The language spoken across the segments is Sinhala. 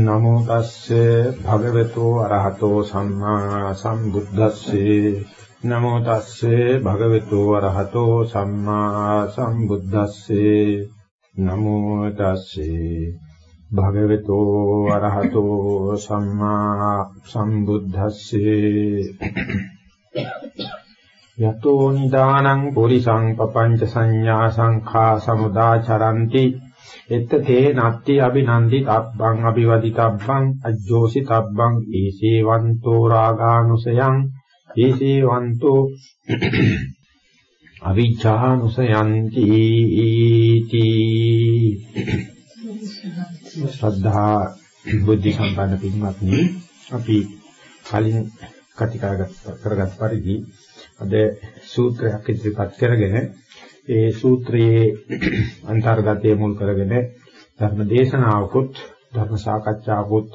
නමෝ තස්සේ භගවතු අරහතෝ සම්මා සම්බුද්දස්සේ. නමෝ තස්සේ භගවතු අරහතෝ සම්මා සම්බුද්දස්සේ. නමෝ තස්සේ භගවතු අරහතෝ සම්මා සම්බුද්දස්සේ. යතෝ නිදානං පුරිසං පపంచ සංඥා සංඛා සමුදාචරಂತಿ එත්ත තේ නත්ති අභිනන්දි තබ්බං අභිවදි තබ්බං අජ්ජෝසි තබ්බං ඒසේවන්තෝ රාගානුසයං ඒසේවන්තෝ අවිජ්ජානුසයන්ති ඊති ශ්‍රද්ධා බුද්ධ සම්පන්න පින්වත්නි අපි කලින් කතිකාගත කරගත් පරිදි අද සූත්‍රයක් ඉදිරිපත් කරගෙන ඒ සූත්‍රයේ අන්තර්ගතයේ මුල් කරගෙන ධර්ම දේශනාවකුත් ධර්ම සාකච්ඡාවකුත්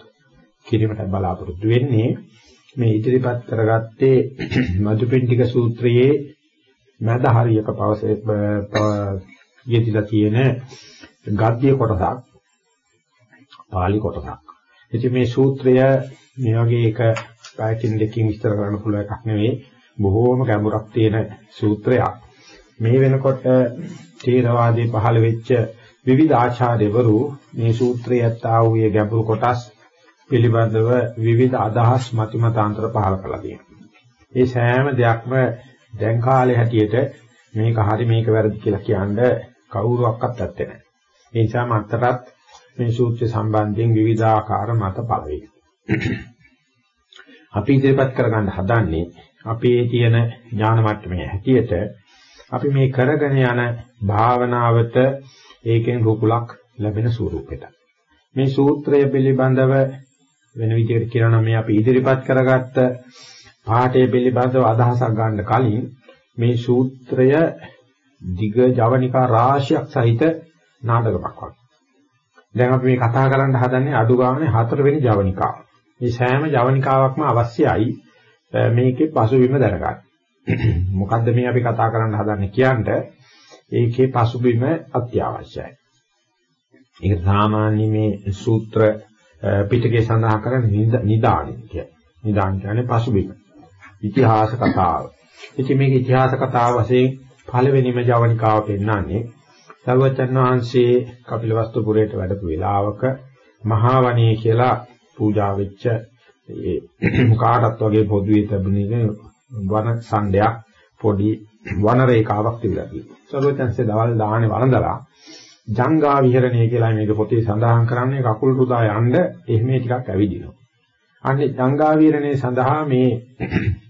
කිරීමට බලාපොරොත්තු වෙන්නේ මේ ඉදිරිපත් කරගත්තේ මදුපිණ්ඩික සූත්‍රයේ මැද හරියක පවසේ යෙදিলা තියෙන ගද්‍ය කොටසක් පාලි කොටසක්. ඉතින් මේ සූත්‍රය මේ වගේ එක පැයකින් දෙකකින් විස්තර කරන්න පුළුවන් එකක් නෙවෙයි බොහෝම ගැඹුරක් තියෙන සූත්‍රයක්. මේ වෙනකොට තේරවාදී පහළ වෙච්ච විවිධ ආචාර්යවරු මේ සූත්‍රය යත්තා වූ ගැඹුරු කොටස් පිළිබඳව විවිධ අදහස් මතිමතාන්තර පහළ කළා තියෙනවා. ඒ සෑම දෙයක්ම දැන් කාලේ හැටියට මේක හරි මේක වැරදි කියලා කියන්න කවුරුවක්වත් නැත්තේ නෑ. ඒ නිසා මතරත් මේ සූත්‍රය සම්බන්ධයෙන් විවිධාකාර මත පළ අපි ඉදිරිපත් කරගන්න හදන්නේ අපේ තියෙන ඥාන මට්ටමේ හැටියට අපි මේ කරගෙන යන භාවනාවට ඒකෙන් රුකුලක් ලැබෙන ස්වරූපෙට. මේ සූත්‍රය පිළිබඳව වෙන විදිහකට කියනවා නම් මේ අපි ඉදිරිපත් කරගත්ත පාඨය පිළිබඳව අදහසක් ගන්න කලින් මේ සූත්‍රය දිග ජවනිකා රාශියක් සහිත නාටකයක් වගේ. දැන් අපි මේ කතා කරන්න හදන්නේ අඩු ගානේ හතරවෙනි ජවනිකාව. මේ සෑම ජවනිකාවක්ම අවශ්‍යයි මේකේ පසුබිම දැනගන්න. මොකද්ද මේ අපි කතා කරන්න හදන්නේ කියන්න ඒකේ පසුබිම අත්‍යවශ්‍යයි. ඒක සාමාන්‍ය මේ සූත්‍ර පිටකේ සඳහන් කරන නිදාන කිය. නිදාන කියන්නේ පසුබිම. ඉතිහාස කතාව. ඉතින් මේක ඉතිහාස කතාව වශයෙන් පළවෙනිම ජවනිකාව පෙන්වන්නේ සර්වචන් වහන්සේ කපිලවස්තු පුරයට වැඩපු වෙලාවක මහා වණේ කියලා පූජා වෙච්ච ඒ කාටත් වගේ පොදුවේ තිබුණේ වන ඡණ්ඩයක් පොඩි වන රේඛාවක් තිබිලා තියෙනවා. සර්වඥන්සේ දවල් දාහනේ වළඳලා ජංගා විහරණය කියලා මේක පොතේ සඳහන් කරන්නේ කකුල් රුදා යන්න එහෙම ටිකක් ඇවිදිනවා. අන්නේ ජංගා විහරණය සඳහා මේ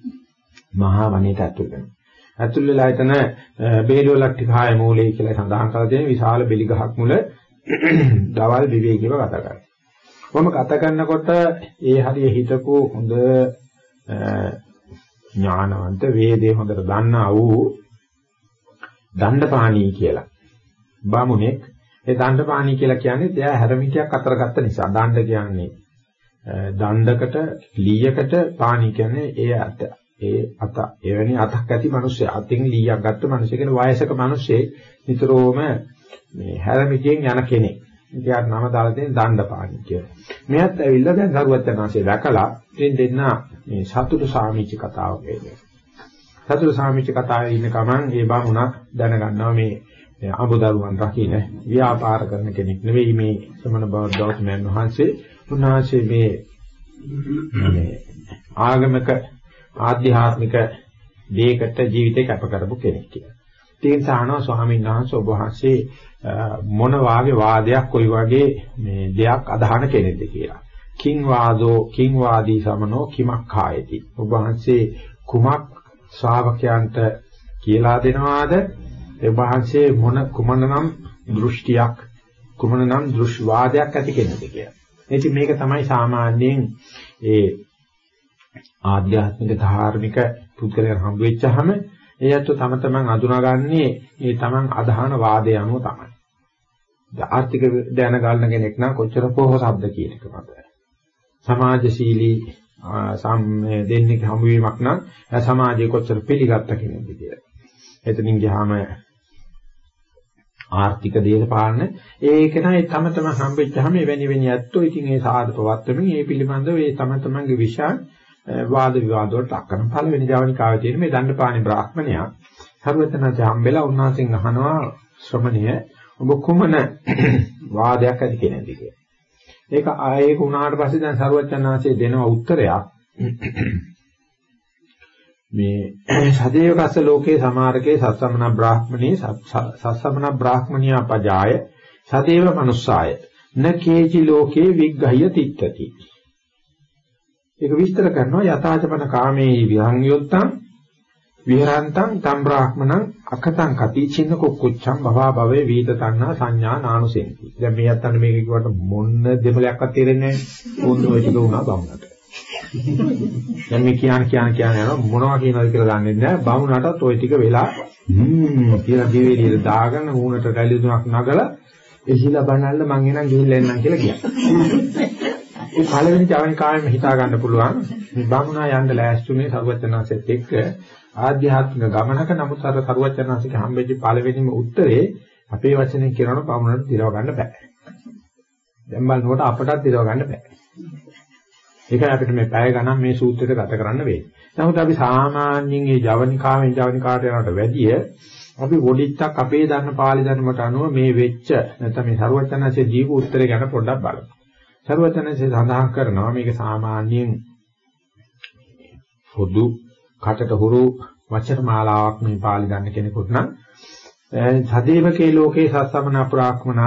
මහා වනයේට ඇතුල් වෙනවා. ඇතුල් වෙලා එතන බේලවලක්ටිකාය මූලයේ කියලා සඳහන් කරලා තියෙන විශාල බෙලි ගහක් මුල දවල් විවේකීව ගත කරනවා. කොහොම ගත කරනකොට ඒ හරිය හිතකෝ හොඳ ඥානවන්ත වේදේ හොඳට දන්නා වූ දණ්ඩපාණී කියලා. බාමුණෙක් ඒ දණ්ඩපාණී කියලා කියන්නේ එයා හැරමිටියක් අතර ගත්ත නිසා දණ්ඩ කියන්නේ දණ්ඩකට ලීයකට පාණී කියන්නේ ඒ අත ඒ අත එවැනි අතක් ඇති මිනිස්සු අතින් ලීයක් ගත්ත මිනිස්සු කියන වයසක මිනිස්සේ නිතරම මේ හැරමිටියෙන් යන කෙනෙක්. ඉතින් නම දාලා තියෙන දණ්ඩපාණි කියලා. මෙයත් ඇවිල්ලා දැන් සරුවත්තරනාංශය දැකලා ඉතින් දෙන්න මේ සතුටු සාමිච්ච කතාව කියන්නේ. සතුටු සාමිච්ච කතාවේ ඉන්න ගමන් ඒ බමුණා දැනගන්නවා මේ අඹදරුවන් රකින්න ව්‍යාපාර කරන කෙනෙක් නෙවෙයි මේ සමන බෞද්ධ වහන්සේ. උන්වහන්සේ මේ මේ ආගමික ආධ්‍යාත්මික දෙයකට ජීවිතේ කැප කරපු කෙනෙක් කියලා. ඒ නිසා අහනවා ස්වාමීන් වහන්සේ ඔබ වහන්සේ මොන වාගේ වාදයක් කොයි වගේ මේ දෙයක් අදහන කෙනෙක්ද කියලා. කිං වාදෝ කිං වාදී සමනෝ කිමක් කායති. ඔබ වහන්සේ කුමක් ශ්‍රාවකයන්ට කියලා දෙනවාද? ඔබ වහන්සේ මොන කුමනනම් දෘෂ්ටියක් කුමනනම් දෘෂ්වාදයක් ඇති කෙනෙක්ද කියලා. ඉතින් මේක තමයි සාමාන්‍යයෙන් ඒ ආධ්‍යාත්මික ධාර්මික පුද්ගලයන් හම්බ වෙච්චාම ඒ අත තම තමන් අඳුනාගන්නේ ඒ තමන් අදහන වාදය අනුව තමයි. ආර්ථික දැන ගන්න කෙනෙක් නම් කොච්චර පොහොසත්ද කියන එක මත. සමාජශීලී සම්මේ දෙන්නේ හමු වීමක් නම් සමාජයේ කොච්චර පිළිගත්ත කෙනෙක්ද කියලා. එතනින් ගියාම ආර්ථික දේශපාලන ඒක නයි තම තම හම්බෙච්චාම එවැනි වෙණි ඇත්තෝ ඉතින් ඒ සාධක පවත්වමින් ඒ පිළිබඳව ඒ තම තමන්ගේ විෂයන් වාද විවාද වලට ලක් කරන පළවෙනි ජවනිකාවේ තියෙන මේ දණ්ඩපාණි බ්‍රාහ්මණයා සර්වතනජ හම්බෙලා උන්වහන්සේගෙන් අහනවා ශ්‍රමණය ඔබ කුමන වාදයක් ඇති කෙනෙක්ද කියලා. ඒක ආයේක උනාට පස්සේ දැන් සර්වචනාංශයේ දෙන උත්තරයක් මේ සදේවකස්ස ලෝකේ සමාරකේ සස්සමන බ්‍රාහ්මණී සස්සමන බ්‍රාහ්මණියා පජාය සදේව මනුස්සාය න කේචි ලෝකේ විග්ඝය තිත්තති ඒක විස්තර කරනවා යථාචපන කාමේ විහංයොත්තං විහරන්තං තම් බ්‍රාහ්මණං අකතං කති චින්න කුච්චං භවා භවේ වීත තණ්හා සංඥා නානුසෙන්ති. දැන් මේ යත්තන්න මේක කිව්වට මොන්න දෙමලයක්වත් තේරෙන්නේ නැහැ. ඕන ඔය ටික උනා බමුණට. දැන් මේ කියන කියන කියන යනවා මොනවා කියනවද කියලා දන්නේ නැහැ. බමුණටත් ওই ටික වෙලා හ්ම් කියලා දිවේලියට දාගෙන ඌනට රැලි තුනක් නගලා එහිලා බනල්ල මං එනන් ගිහිල්ලා එන්නම් කියලා කියනවා. ඒ පළවෙනි ජවනිකාවෙම හිතා ගන්න පුළුවන් මේ බමුණා යන්න ලෑස්තුනේ සරුවචනාංශෙත් එක්ක ආධ්‍යාත්මික ගමනක නමුත් අර සරුවචනාංශික හම්බෙච්ච පළවෙනිම උත්තරේ අපේ වචනෙන් කියනවනම් බමුණට දිරව ගන්න බෑ. දැන් බලනකොට අපටත් දිරව ගන්න බෑ. ඒකයි අපිට මේ පැය ගණන් මේ සූත්‍රයට ගත කරන්න වෙන්නේ. නමුත් අපි සාමාන්‍යයෙන් මේ ජවනිකාවෙන් ජවනිකාට යනකට වැඩිය අපි පොඩිත්තක් අපේ දන්න පාළි ධර්මයට අනුව මේ වෙච්ච නැත්නම් මේ සරුවචනාංශයේ දීපු උත්තරේ ගැන පොඩ්ඩක් බලමු. සර්වතනසේ සඳහන් කරනවා මේක සාමාන්‍යයෙන් පොදු කටට හුරු වචන මාලාවක් මේ පාලි ගන්න කෙනෙකුට නම් සදේවකේ ලෝකේ සස්සමන බ්‍රාහ්මණ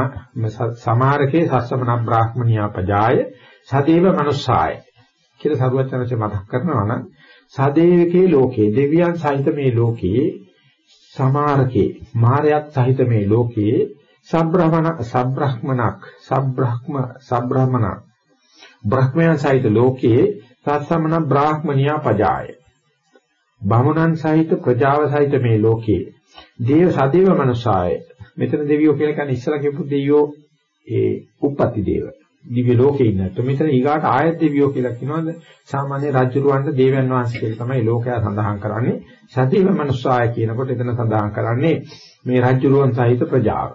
සමාරකේ සස්සමන බ්‍රාහ්මණියා පජාය සදේව මනුස්සාය කියලා සරුවචනසේ මතක් කරනවා නම් සදේවකේ ලෝකේ දෙවියන් සහිත මේ ලෝකේ සමාරකේ මාරයත් සහිත මේ ලෝකේ සබ්‍රහ්මණ සබ්‍රහ්මණක් සබ්‍රහ්ම සබ්‍රහ්මණ. බ්‍රහ්මයන් සහිත ලෝකයේ සත්සමන බ්‍රාහ්මණියා පජාය. බමුණන් සහිත ප්‍රජාව සහිත මේ ලෝකයේ. දේව සදේව මනුසාය මෙතන දෙවියෝ කියලා කියන්නේ ඉස්සලා කියපු දෙවියෝ ඒ උප්පති දේව. දිව්‍ය ලෝකේ ඉන්නත් මෙතන ඊගාට ආයත් දෙවියෝ කියලා කියනවාද? සාමාන්‍ය රජුරවන්ට දේවයන් වහන්සේ කියලා තමයි ලෝකයා සඳහන් කරන්නේ. සදේව මනුසාය කියනකොට එතන සඳහන් කරන්නේ මේ රජුරවන් සහිත ප්‍රජාව.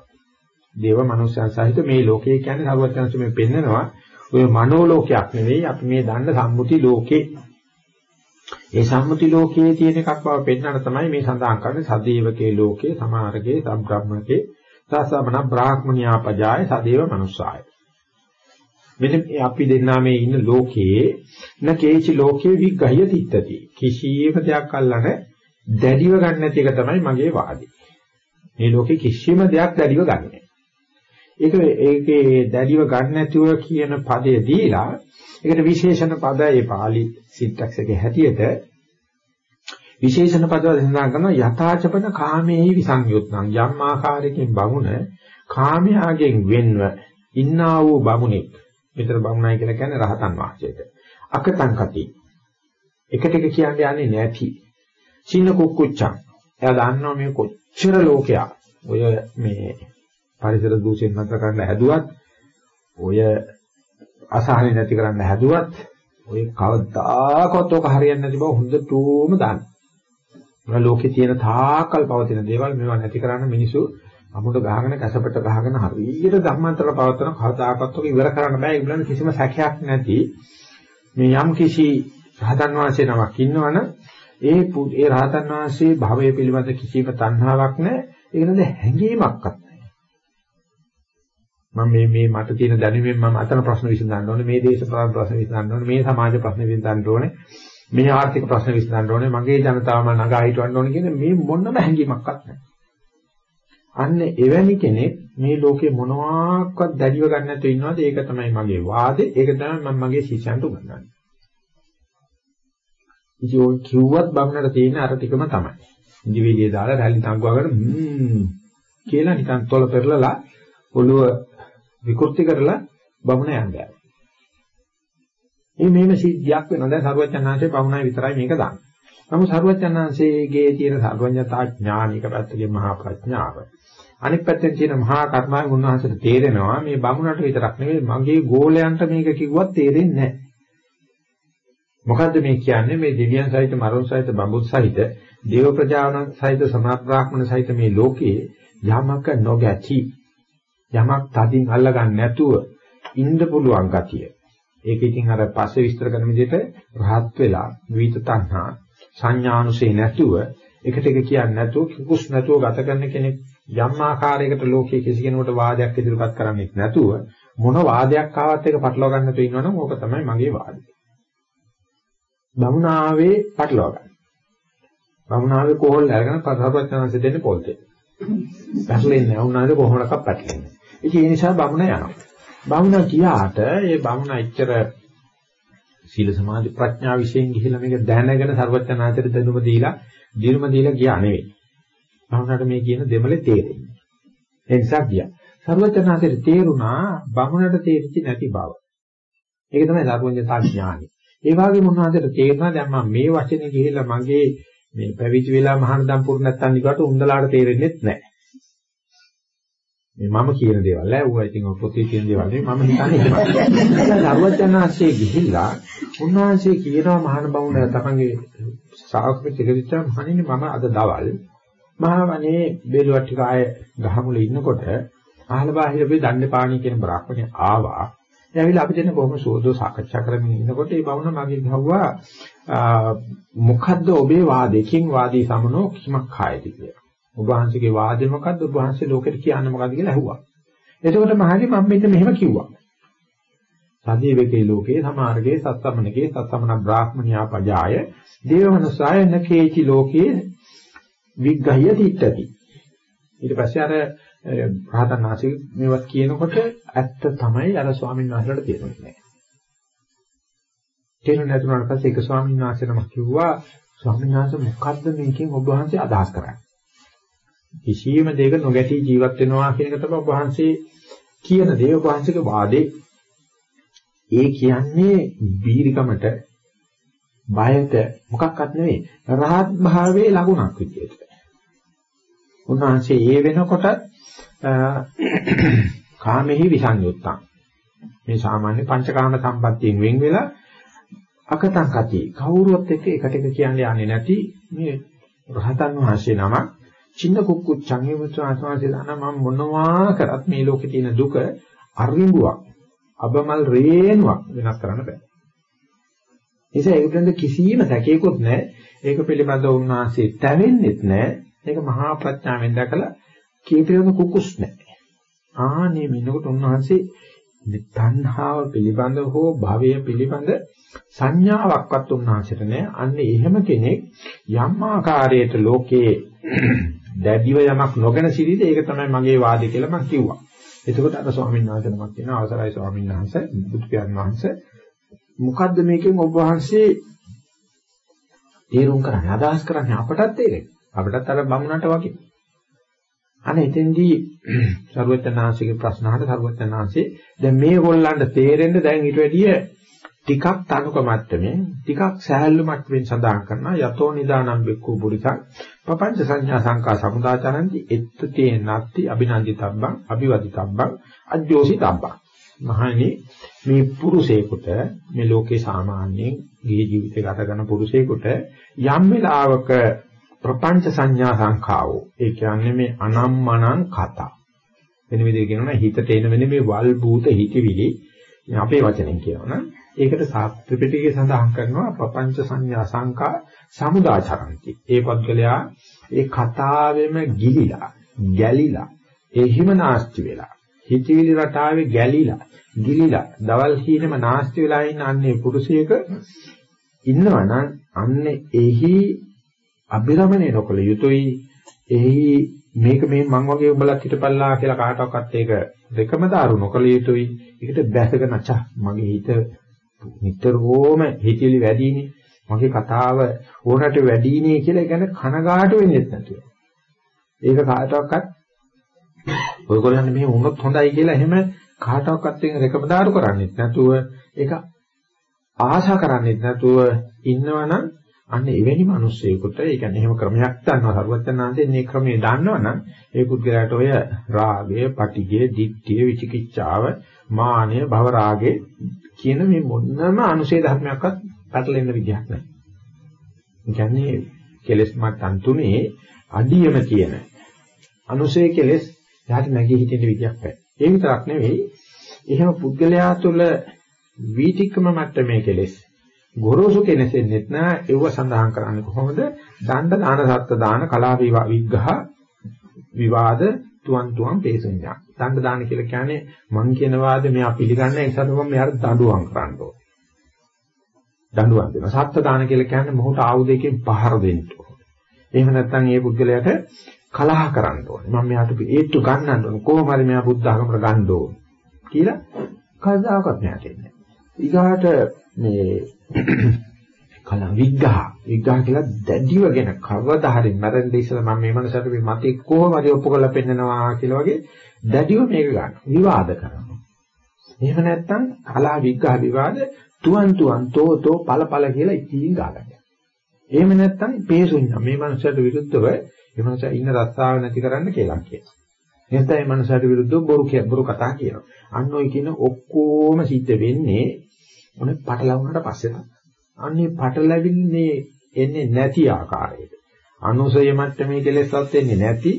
දේව මනුෂ්‍යයන් සහිත මේ ලෝකය කියන්නේ සර්වඥාන්සේ මේ පෙන්නනවා. ඔය මනෝ ලෝකයක් නෙවෙයි අපි මේ දන්න සම්මුති ලෝකේ. ඒ සම්මුති ලෝකයේ තියෙන එකක් බව පෙන්වන්න තමයි මේ සඳහන් කරන්නේ සදේවකේ ලෝකේ සමාරකේ සම්බ්‍රාහ්මණකේ සසමන බ්‍රාහ්මණියා පජාය සදේව මනුස්සාය. මෙන්න අපි දෙන්නා මේ ඉන්න ලෝකයේ න කේචි ලෝකේ විග්ඝය තිත්තති. කිසියම් දෙයක් අල්ලන දැඩිව ගන්න නැති එක තමයි මගේ වාදේ. මේ ලෝකේ කිසිම දෙයක් දැඩිව ගන්නෑ ඒක ඒකේ දැඩිව ගන්න නැතුව කියන පදය දීලා ඒකට විශේෂණ පද ඒ pāli සින්ටැක්ස් එකේ හැටියට විශේෂණ පද සඳහන් කරනවා යථාචපන කාමේහි විසංයුත්නම් යම් ආකාරයකින් බමුණ කාමයාගෙන් වෙන්ව ඉන්නා වූ බමුණෙක්. මෙතන බමුණයි කියලා කියන්නේ රහතන් වහන්සේට. අකතං කති එකට එක කියන්නේ යන්නේ නැති. චීන කුක්කුච්චං එයා දන්නවා මේ කොච්චර ලෝකයක්. ඔය මේ පරිසර දූෂණ නැතර කරන්න හැදුවත් ඔය අසහනෙ නැති කරන්න හැදුවත් ඔය කවදාකවත් ඔක හරියන්නේ නැති බව හොඳටම දන්න. මේ ලෝකේ තියෙන තාකල් පවතින දේවල් මේවා නැති කරන්න මිනිස්සු අමුඩ ගහගෙන කැසපට ගහගෙන හරියට ධර්මාන්තර පවත්වන කවදාකවත් ඔක ඉවර කරන්න බෑ. ඒගොල්ලන් කිසිම සැකයක් නැති මේ යම් කිසි රහතන් වහන්සේ නමක් ඉන්නවනම් ඒ ඒ රහතන් වහන්සේ භවය පිළිබඳ කිසිම තණ්හාවක් නැහැ. ඒක නේද හැඟීමක්වත් මම මේ මේ මට තියෙන දැනුමෙන් මම අතන ප්‍රශ්න විසඳන්න ඕනේ මේ දේශපාලන ප්‍රශ්න විසඳන්න ඕනේ මේ සමාජ ප්‍රශ්න විසඳන්න ඕනේ මේ ආර්ථික ප්‍රශ්න විසඳන්න ඕනේ මගේ ජනතාවම නගා හිටවන්න ඕනේ කියන මේ මොනම හැඟීමක්වත් නැහැ. අන්න එවැනි කෙනෙක් මේ ලෝකේ මොනවාක්වත් දැඩිව ගන්න නැතුව ඉන්නවාද ඒක තමයි මගේ වාදේ ඒක තමයි මම මගේ ශිෂ්‍යයන්ට උගන්වන්නේ. ඉතින් ඔය කිව්වත් බගනට තියෙන අර ටිකම තමයි. ඉන්දිවිඩිය දාලා රැලි තංගුවාගෙන හ්ම් කියලා නිකන් තොල පෙරලලා ඔළුව විකෘති කරලා බමුණ යන්නේ. මේ මේම සිද්ධියක් වෙනවා. දැන් සරුවචනාංශයේ බමුණයි විතරයි මේක දාන්නේ. නමුත් සරුවචනාංශයේගේ තියෙන සර්වඥතා ඥානික පැත්තේ මහා ප්‍රඥාව. අනිත් පැත්තෙන් තියෙන මහා කර්මයන් උන්වහන්සේට තේරෙනවා මේ බමුණට විතරක් නෙවෙයි මගේ ගෝලයන්ට මේක කිව්වත් තේරෙන්නේ නැහැ. මොකද්ද මේ කියන්නේ මේ දෙවියන් සහිත මරුන් සහිත බඹුන් සහිත දේව ප්‍රජාවන සහිත සමාත් බ්‍රාහ්මණ සහිත මේ ලෝකයේ යමක නොගැටි යමක් තදින් අල්ලගන්න නැතුව ඉන්න පුළුවන් ගතිය. ඒක ඉතින් අර පස්සේ විස්තර කරන විදිහට රහත් වෙලා විිත තණ්හා සංඥානුසේ නැතුව එකට එක කියන්නේ නැතුව කුකුස් නැතුව ගත කරන කෙනෙක් යම් ආකාරයකට ලෝකයේ කිසි කෙනෙකුට වාදයක් ඉදිරිපත් කරන්නේ නැතුව මොන වාදයක් ආවත් ඒක පටලවා ගන්න නැතුව ඉන්නවනම් ඕක තමයි මගේ වාදය. බමුණාවේ පටලවා ගන්න. බමුණාවේ කොහොල් අරගෙන පරසපච්චනanse දෙන්නේ පොල්තේ. පැටලෙන්නේ නැහැ. උන්නාගේ කොහොමඩක්වත් පැටලෙන්නේ. ඉතින් ඒ නිසා බමුණ යනවා. බමුණ ගියාට ඒ බමුණ එච්චර සීල සමාධි ප්‍රඥා විශයෙන් ගිහිලා මේක දැනගෙන ਸਰවඥාතර දෙනුම දීලා දිනුම දීලා ගියා නෙවෙයි. බමුණට මේ කියන දෙමලේ තේරෙන්නේ. ඒ නිසා ගියා. ਸਰවඥාතර තේරුණා බමුණට තේරිච්ච නැති බව. ඒක තමයි සර්වඥතා ඥානෙ. ඒ වගේම උන්වහන්සේට තේරෙනවා දැන් මම මේ වචනේ ගිහිල්ලා මගේ මේ පැවිදි වෙලා මහානදම් පුරු නැත්තන් ඊකට උන්දලාට තේරෙන්නේ නැහැ. මේ මම කියන දේවල් ඈ ඌවා ඉතින් ඔය පොතේ කියන දේවල් නෙවෙයි මම හිතන්නේ ඒක. සර්වඥාන්සේ ගිහිල්ලා උන්වහන්සේ කියනවා මහාන බවුන තමන්ගේ ශාස්ත්‍ර චිකිත්සා මහණෙනි මම අද දවල් මහවනේ බේලුවට්ටික ආය ගහමුල ඉන්නකොට අහල බාහිර වෙ දන්නේ පාණි කියන බ්‍රාහ්මණය ආවා. එයාවිලා අපි දෙන්න බොහොම සෝදෝ සාකච්ඡා කරමින් ඉන්නකොට ඒ බවුන මගෙන් ගහුවා මොකද්ද ඔබේ වාදයකින් වාදී සමනෝ කිමක් කායද කියලා. ඔබ වහන්සේගේ වාදය මොකද්ද? ඔබ වහන්සේ ලෝකෙට කියන්නේ මොකද්ද කියලා ඇහුවා. එතකොට මහණි මම මෙන්න මෙහෙම කිව්වා. සදීවකේ ලෝකේ සමාර්ගයේ සත්සමනකේ සත්සමන බ්‍රාහ්මණයා පජාය දේවමනසාය නකේචි ලෝකේ විග්ගහ්‍ය තිට්ඨති. ඊට පස්සේ අර රහතන් වහන්සේ මේවත් කියනකොට ඇත්ත තමයි අර ස්වාමීන් වහන්සේලාට තේරුනේ. තේරුම් නැතුණාට පස්සේ ඒක ස්වාමීන් වහන්සේ නමක් කිව්වා ස්වාමීන් වහන්සේ මොකද්ද මේකෙන් ඔබ වහන්සේ අදහස් කරන්නේ? කිසියම් දෙයක නොගැටි ජීවත් වෙනවා කියන එක තමයි ඔබ වහන්සේ කියන දේ ඔබ වහන්සේගේ වාදේ. ඒ කියන්නේ බීරිකමට බයට මොකක්වත් නෙවෙයි රහත් භාවයේ ලකුණක් විදියට. උන්වහන්සේ ඒ වෙනකොට කාමෙහි විසංයුත්තං මේ සාමාන්‍ය පංචකාම සම්පත්තියෙන් වෙන් වෙලා අකතං කති කවුරුවත් එක්ක එකට එක කියන්නේ යන්නේ නැති මේ රහතන් වහන්සේ නම චින්න කුක්කුච්චං එමුත්‍රාසවාසේ දන මම මොනවා කරත් මේ ලෝකේ තියෙන දුක අරිඹුවක් අබමල් රේණුවක් වෙනස් කරන්න බෑ. එසේ ඒකෙන්ද කිසිම සැකයක්වත් නැහැ. ඒක පිළිබඳව උන්වහන්සේ තැවෙන්නෙත් නැහැ. ඒක මහා ප්‍රඥාවෙන් දැකලා කීපිරම කුකුස් නැහැ. ආනේ මිනකොට උන්වහන්සේ තණ්හාව පිළිබඳ හෝ භවය පිළිබඳ සංඥාවක්වත් උන්වහන්සේට නැහැ. අන්න එහෙම කෙනෙක් යම් ආකාරයකට ලෝකේ දැඩිව යමක් නොගෙන සිටීද ඒක තමයි මගේ වාදය කියලා මම කිව්වා. එතකොට අර ස්වාමීන් වහන්සේ නමක් කියනවා අවසරයි ස්වාමීන් වහන්සේ බුදු පියාණන් වහන්සේ මොකද්ද මේකෙන් ඔබ වහන්සේ තේරුම් කරන්නේ අදහස් කරන්නේ අපටත් තේරෙන්නේ. අපටත් අර බමුණට වගේ. අනේ එතෙන්දී සරුවචනාංශිකේ ප්‍රශ්න අහන සරුවචනාංශේ දැන් මේගොල්ලන්ට තේරෙන්න දැන් ඊට වැඩිය ටිකක් තනුක මට්ටමින් ටිකක් සහැල්ලු මට්ටමින් සඳහන් කරනවා. යතෝ නිදානම් බික්කු පුරිසං පపంచ සංඥා සංකා සමුදාචරಂತಿ එත්තේ නත්ති අභිනන්දිතබ්බං අභිවදිතබ්බං අජ්ජෝසිතබ්බං. මහණනි මේ පුරුෂයෙකුට මේ ලෝකේ සාමාන්‍යයෙන් ගිහි ජීවිතය ගත කරන පුරුෂයෙකුට යම් වෙලාවක ප්‍රపంచ සංඥා සංඛාවෝ ඒ කියන්නේ මේ අනම්මනං කතා. වෙන විදිහ කියනවනම් හිතට එන වෙන මේ වල් භූත හිතවිලි. අපේ වචනෙන් කියනවනම් ඒකට ත්‍රිපිටකයේ සඳහන් කරනවා ප්‍රපංච සංඥා සංකා සමුදාචරಂತಿ ඒ පද්ගලයා ඒ කතාවෙම ගිලිලා ගැලිලා එහිම නාස්ති වෙලා හිතවිලි රටාවේ ගැලිලා, ගිලිලා, දවල් හීනෙම නාස්ති වෙලා ඉන්න අන්නේ පුරුෂයෙක් ඉන්නවනම් අන්නේ එහි අභිරමණය නොකළ යුතුයි. එහි මේක මේ මං වගේ උඹලත් හිටපල්ලා කියලා කාටවත් ඒක දෙකම දාරු නොකළ යුතුයි. ඒකට බැසගෙන අචා මගේ හිත නිතරම හිතවිලි වැඩිනේ. මගේ කතාව ඕනට වැඩිනේ කියලා කියන්නේ කනගාටු වෙන්නේ නැතුව. ඒක කාටවත් ඔයගොල්ලන් මෙහෙම වුණොත් හොඳයි කියලා එහෙම කාටවත් එක රෙකමදාරු කරන්නේත් නැතුව ඒක ආශා කරන්නේත් නැතුව ඉන්නවනම් අන්න එවැනි මිනිස්සෙකුට ඒ කියන්නේ එහෙම ක්‍රමයක් ගන්නවා සරුවචනාංශයෙන් මේ ක්‍රමයේ දන්නවනම් ඒ පුද්ගලයාට ඔය රාගය, පටිඝය, ditthිය, විචිකිච්ඡාව, මානය, භව රාගය කියන මේ මොනම අනුශේ ධර්මයක්වත් පැටලෙන්න විදිහක් නැහැ. ඒ කියන්නේ කෙලෙස් මට්ටම් තුනේ අඩියම තියෙන අනුශේ කෙලෙස් එයාට නැගී හිටින්න විදියක් නැහැ. ඒ විතරක් නෙවෙයි එහෙම පුද්ගලයා තුළ වීතික්‍රම මට්ටමේ කෙලෙස් ගොරෝසු කෙනෙසෙන්නෙත් නෑ ඒව සඳහන් කරන්නේ කොහොමද? දණ්ඩ දාන සත්ත්ව දාන කලා විග්ඝහ විවාද තුවන් තුවන් පේසුඤ්ඤා. දණ්ඩ දාන කියලා කියන්නේ මං කියන වාද මෙයා පිළිගන්නේ ඒ නිසා මම මෙයාට දඬුවම් කරන්න ඕන. දඬුවම් දෙනවා. සත්ත්ව දාන කියලා කියන්නේ මොහොත ආයුධයකින් පහර දෙන්න ඕන. එහෙම නැත්නම් ඒ පුද්ගලයාට කලහ කරන්න ඕනේ. මම මෙයාට ඒත්තු ගන්නන්න ඕනේ. කොහොම හරි මෙයා බුද්ධ ආගමට ගන්න ඕනේ. කියලා කවදාකවත් මෙයාට එන්නේ නැහැ. ඊගාට මේ කල විග්ඝහ විග්ඝහ කියලා දැඩිවගෙන කවදා හරි මැරෙන්න ඉස්සෙල්ලා මම මේ මනසට මේ මතේ කොහොම හරි ඔප්පු කරලා පෙන්නනවා කියලා වගේ දැඩිව මේක ගන්න. විවාද කරනවා. එහෙම නැත්නම් කලා විග්ඝහ විවාද තුවන් තුවන් තෝ තෝ පල පල කියලා ඉතින් ගාගන්න. එහෙම නැත්නම් පේසුඤ්ඤ මේ මනසට විරුද්ධව ඒ මනස ඉන්න රස්සාව නැති කරන්න කියලා කියනවා. එහෙනම් ඒ මනසට විරුද්ධව බොරු බොරු කතා කියනවා. අන්න ඔය කියන ඔක්කොම සිද්ධ වෙන්නේ මොනේ පටලවුණාට පස්සේ තමයි. අන්නේ පටලැවින්නේ එන්නේ නැති ආකාරයට. අනුසය මට්ටමේ කෙලෙස්වත් එන්නේ නැති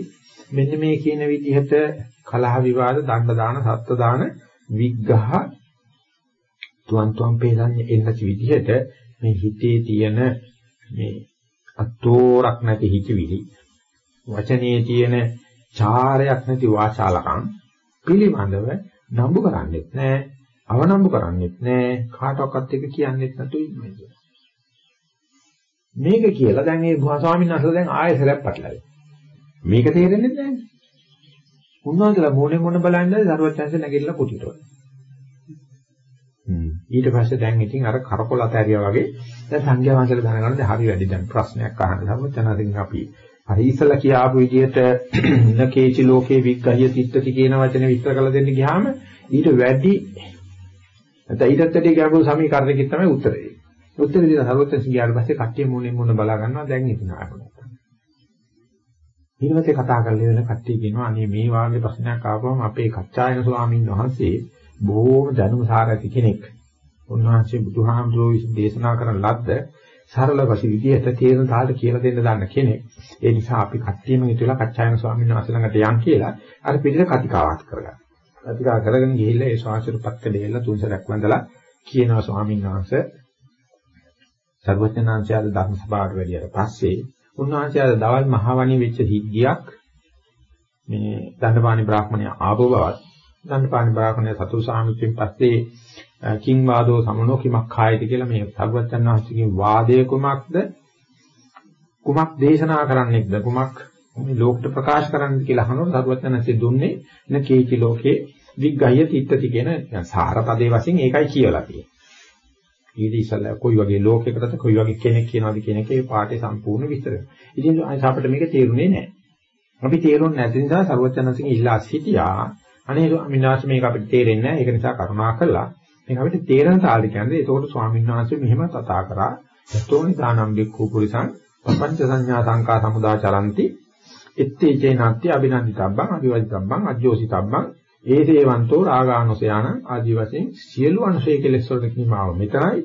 මෙන්න මේ කියන විදිහට කලහ විවාද දණ්ඩ දාන සත්ත්ව දාන විග්ඝහ තුන් තුන් පේන්නේ එන්නති විදිහට මේ හිතේ තියෙන මේ අතෝරක් නැති හිතවිලි වචනේ තියෙන චාරයක් නැති වාචාලකම් පිළිබඳව නම්බු කරන්නේත් නැහැ අවනම්බු කරන්නේත් නැහැ කාටවත් එක කියන්නේත් නැතු ඉන්නේ මේක කියලා දැන් මේ බුහා ස්වාමීන් වහන්සේලා දැන් ආයෙසරක් පටලයි. මේක තේරෙන්නේ නැහැ උන්වහන්සේලා මොනේ මොන බලන්නේ සරුවචන්සේ නැගිටලා පුටිට ඊට පස්සේ දැන් ඉතින් අර කරකොල අතහැරියා වගේ දැන් සංඝයා වහන්සේලා දැනගන්න හරි වැඩි දැන් ප්‍රශ්නයක් අහන්න. සරුවචනසින් අපි හරි ඉස්සලා කියාපු විදිහට නකේචි ලෝකේ විග්ගහ්‍ය තිත්තති කියන වචනේ විස්තර කරලා දෙන්න ගියාම ඊට වැඩි නැත්නම් ඊටත් වැඩි ගැඹුරු සමීකරණයකින් තමයි උත්තරේ. උත්තරේ දෙන සර්වත්‍ංශ ගියාට පස්සේ කට්ටිය මොනේ මොන බලා ගන්නවා දැන් ඉතින් ආපහු. ඊළඟට කතා කරලා ඉවර කට්ටිය කියනවා අනේ මේ වාගේ ප්‍රශ්නයක් ආවම අපේ කච්චායන ස්වාමීන් වහන්සේ බොහෝම දැනුම සාර ඇති කෙනෙක්. උන්වහන්සේ බුදුහාමුදුරුවෝ විසින් දේශනා කරන ලද්ද සරල වශයෙන් විදිහට තේරෙන තාලට කියලා දෙන්න දන්න කෙනෙක්. ඒ නිසා අපි කට්ටියම හිතලා කච්චායන ස්වාමීන් වහන්සේ ළඟට යන් කියලා අර පිළිද කතිකාවක් කරගන්න. කතිකා කරගෙන ගිහිල්ලා ඒ ශාස්ත්‍රපත්ක දෙල්ල තුන්සරක් වන්දලා කියනවා ස්වාමීන් වහන්සේ. සර්වඥාන්සයාද ධර්ම සභාවට වැඩියට පස්සේ උන්වහන්සේ අද දවල් මහවණි වෙච්ච සිද්ධියක් මේ දණ්ඩපාණි බ්‍රාහ්මණය ආපු බවත් දණ්ඩපාණි බ්‍රාහ්මණය සතු සාමිත්‍යෙන් පස්සේ කිං වාදෝ සමනෝ කිමක් කායද කියලා මේ සර්වඥාන් වහන්සේගේ වාදය කුමක්ද? කුමක් දේශනා කරන්නෙක්ද? කුමක් මේ ලෝකෙට ප්‍රකාශ කරන්නද කියලා අහනකොට සර්වඥාන්සේ දුන්නේ න කේචි ලෝකේ විග්ගය තිට්ඨති කියන සාරපදේ වශයෙන් ඒකයි කියවලා තියෙන්නේ. ඊට ඉස්සෙල්ලා කොයි වගේ ලෝකයකටද කොයි වගේ කෙනෙක් කියනවාද කියන එකේ පාඩේ සම්පූර්ණ විස්තරය. ඉතින් අපිට මේක තේරුනේ නැහැ. අපි තේරුම් නැති නිසා සර්වඥාන්සේගෙන් ඉල්ලා සිටියා. අනේ මිනාස මේක අපිට තේරෙන්නේ නැහැ. ඒක නිසා කරුණා කළා. මේක අපිට තේරෙන තාලේ කියන්නේ. ඒකෝට ස්වාමීන් වහන්සේ මෙහෙම කතා කරා. "තෝනි දානම් බික්ඛු පුරිසං පංච සංඥා සංකා සමුදා චරಂತಿ එත්තේ චේනාත්‍ය අභිනන්දිතබ්බං අභිවදිතබ්බං අජ්ජෝසිතබ්බං ඒසේවන්තෝ රාගානුසයාන ආදී වශයෙන් සියලු අනුසය කෙලෙස් වලට නිමාව මෙතරයි